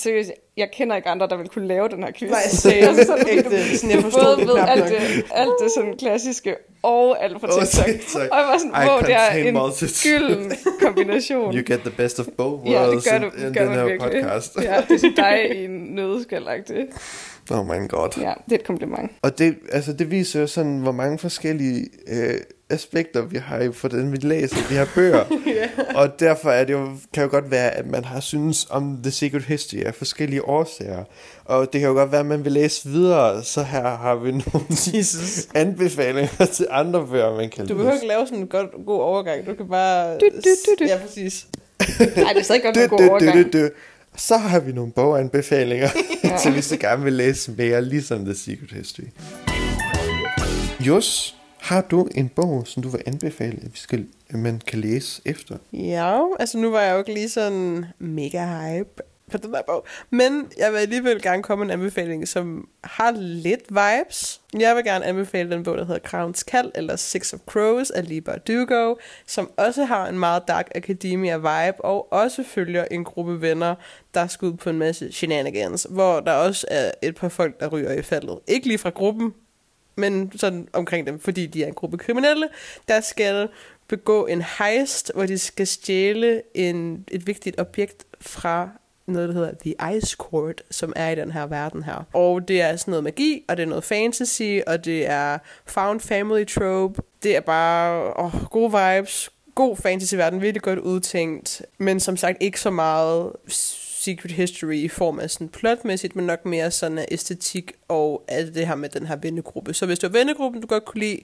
Seriøst, jeg kender ikke andre, der vil kunne lave den her quiz. Nej, same. Altså, sådan, fordi Ægte. Sådan, jeg forstod både det ved alt det, alt det sådan klassiske, og alt fra Åh, TikTok. TikTok. Og jeg var sådan, wow, det er en gylden kombination. You get the best of both ja, det worlds gør du, in, in gør den her virkelig. podcast. Ja, det er sådan dig i en nødskal Oh my god. Ja, det er et kompliment. Og det, altså, det viser jo sådan, hvor mange forskellige øh, aspekter vi har i- for den, vi læser de her bøger. Og derfor er det jo, kan jo godt være, at man har synes om The Secret History af forskellige årsager. Og det kan jo godt være, at man vil læse videre, så her har vi nogle Jesus. anbefalinger til andre bøger, man kan Du behøver ikke lave sådan en godt, god overgang. Du kan bare... Du, du, du, du. Ja, præcis. Nej, det er stadig godt en god du, overgang. du, du, du. Så har vi nogle boganbefalinger, Ja. til hvis du gerne vil læse mere, ligesom The Secret History. Jos, har du en bog, som du vil anbefale, at vi skal, at man kan læse efter? Ja, altså nu var jeg jo ikke lige sådan mega hype på den her bog. Men jeg vil alligevel gerne komme med en anbefaling, som har lidt vibes. Jeg vil gerne anbefale den bog, der hedder Crown's Kald, eller Six of Crows af Liba Bardugo, som også har en meget dark academia vibe, og også følger en gruppe venner, der skal ud på en masse shenanigans, hvor der også er et par folk, der ryger i faldet. Ikke lige fra gruppen, men sådan omkring dem, fordi de er en gruppe kriminelle, der skal begå en heist, hvor de skal stjæle en, et vigtigt objekt fra noget, der hedder The Ice Court, som er i den her verden her. Og det er sådan noget magi, og det er noget fantasy, og det er found family trope. Det er bare åh, gode vibes, god fantasy-verden, virkelig godt udtænkt, men som sagt ikke så meget secret history i form af sådan plotmæssigt, men nok mere sådan æstetik og alt det her med den her vennegruppe. Så hvis du er vennegruppen, du godt kunne lide,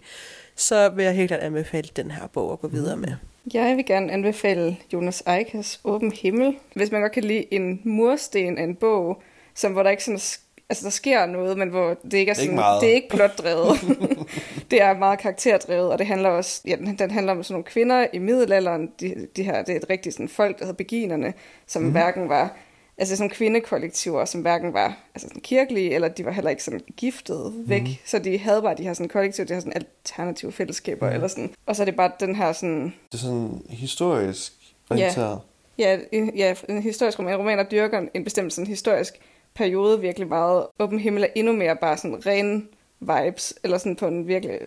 så vil jeg helt klart anbefale den her bog at gå videre med. Jeg vil gerne anbefale Jonas Eikers Åben Himmel. Hvis man godt kan lide en mursten af en bog, som, hvor der ikke sådan altså der sker noget, men hvor det ikke er sådan, Ikke meget. det er ikke plotdrevet. det er meget karakterdrevet, og det handler også, ja, den, den handler om sådan nogle kvinder i middelalderen, de, de her, det er et rigtigt sådan folk, der hedder beginerne, som mm. hverken var, altså sådan kvindekollektiver, som hverken var altså sådan kirkelige, eller de var heller ikke sådan giftet væk, Mhm. mm. så de havde bare de her sådan kollektiver, de her sådan alternative fællesskaber, Mhm. eller sådan. Og så er det bare den her sådan, Det er sådan historisk orienteret. Ja, en, ja, en historisk roman. Romaner dyrker en bestemt sådan historisk periode virkelig meget. Åben himmel er endnu mere bare sådan ren vibes, eller sådan på en virkelig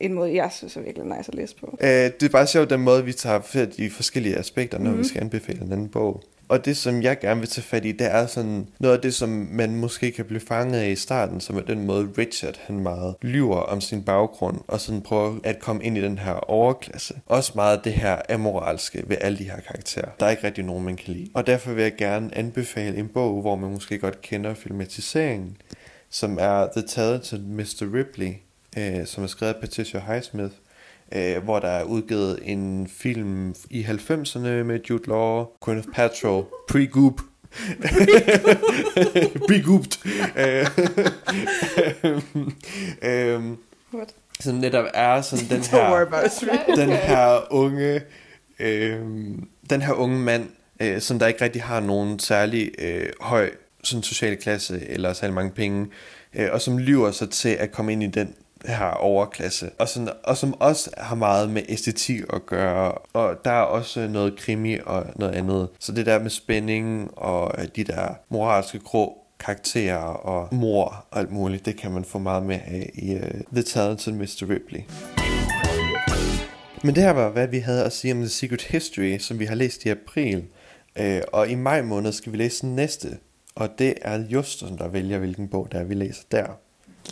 en måde, jeg synes er virkelig nice at læse på. Øh, det er bare sjovt den måde, vi tager fat i forskellige aspekter, når mm. Mhm. vi skal anbefale en anden bog. Og det, som jeg gerne vil tage fat i, det er sådan noget af det, som man måske kan blive fanget af i starten, som er den måde, Richard han meget lyver om sin baggrund, og sådan prøver at komme ind i den her overklasse. Også meget det her amoralske ved alle de her karakterer. Der er ikke rigtig nogen, man kan lide. Og derfor vil jeg gerne anbefale en bog, hvor man måske godt kender filmatiseringen, som er The Talented Mr. Ripley, øh, som er skrevet af Patricia Highsmith, øh, hvor der er udgivet en film i 90'erne med Jude Law, Gwyneth Paltrow, pre-goop. Pre-gooped. Øh, øhm, som netop er sådan den her, den her unge, øh, den her unge mand, øh, som der ikke rigtig har nogen særlig øh, høj sådan social klasse eller særlig mange penge, øh, og som lyver sig til at komme ind i den her overklasse, og, sådan, og som også har meget med æstetik at gøre, og der er også noget krimi og noget andet. Så det der med spænding og øh, de der moralske grå karakterer og mor og alt muligt, det kan man få meget med af i uh, The Talented Mr. Ripley. Men det her var, hvad vi havde at sige om The Secret History, som vi har læst i april. Øh, og i maj måned skal vi læse den næste. Og det er Justus, der vælger, hvilken bog der er, vi læser der.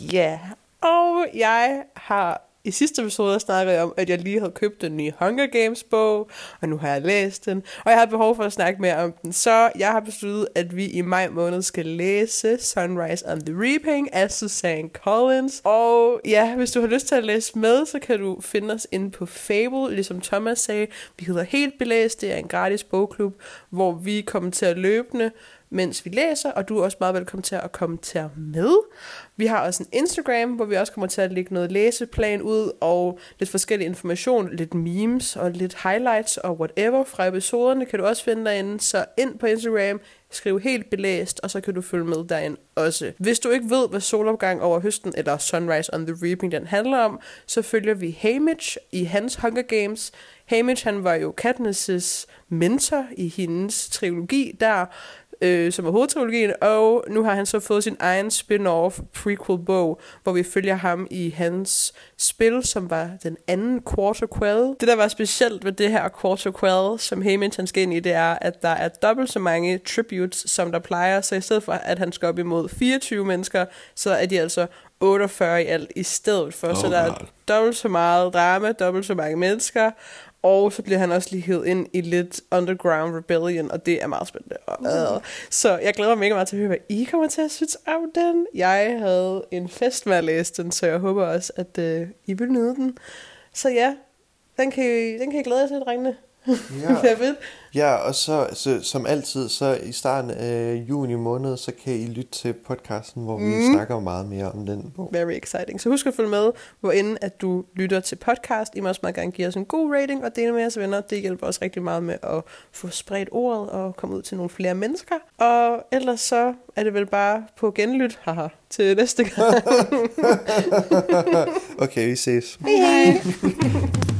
Ja, og jeg har i sidste episode snakket om, at jeg lige havde købt den nye Hunger Games bog, og nu har jeg læst den, og jeg har behov for at snakke mere om den. Så jeg har besluttet, at vi i maj måned skal læse Sunrise on the Reaping af Suzanne Collins. Og ja, hvis du har lyst til at læse med, så kan du finde os inde på Fable, ligesom Thomas sagde. Vi hedder Helt Belæst, det er en gratis bogklub, hvor vi kommer til at løbende mens vi læser, og du er også meget velkommen til at kommentere med. Vi har også en Instagram, hvor vi også kommer til at lægge noget læseplan ud, og lidt forskellig information, lidt memes og lidt highlights og whatever fra episoderne kan du også finde derinde. Så ind på Instagram, skriv helt belæst, og så kan du følge med derinde også. Hvis du ikke ved, hvad solopgang over høsten eller Sunrise on the Reaping den handler om, så følger vi Hamish i hans Hunger Games. Hamish han var jo Katniss' mentor i hendes trilogi der, øh, som er hovedtrilogien, og nu har han så fået sin egen spin-off prequel-bog, hvor vi følger ham i hans spil, som var den anden Quarter Quell. Det, der var specielt ved det her Quarter Quell, som Hamish han skal ind i, det er, at der er dobbelt så mange tributes, som der plejer, så i stedet for, at han skal op imod 24 mennesker, så er de altså 48 i alt i stedet for, Oh så der er dobbelt så meget drama, dobbelt så mange mennesker, og så bliver han også lige hævet ind i lidt Underground Rebellion, og det er meget spændende. Øh. Så jeg glæder mig mega meget til at høre, hvad I kommer til at synes om den. Jeg havde en fest med at læse den, så jeg håber også, at øh, I vil nyde den. Så ja, den kan, I, den kan I glæde jer til, drengene. Ja, ja og så, så som altid, så i starten af juni måned, så kan I lytte til podcasten, hvor vi Mm. snakker meget mere om den bog. Very exciting. Så husk at følge med, hvor end at du lytter til podcast. I må også meget gerne give os en god rating og dele med jeres venner. Det hjælper os rigtig meget med at få spredt ordet og komme ud til nogle flere mennesker. Og ellers så er det vel bare på genlyt haha, til næste gang. Okay, vi ses. Hej hej.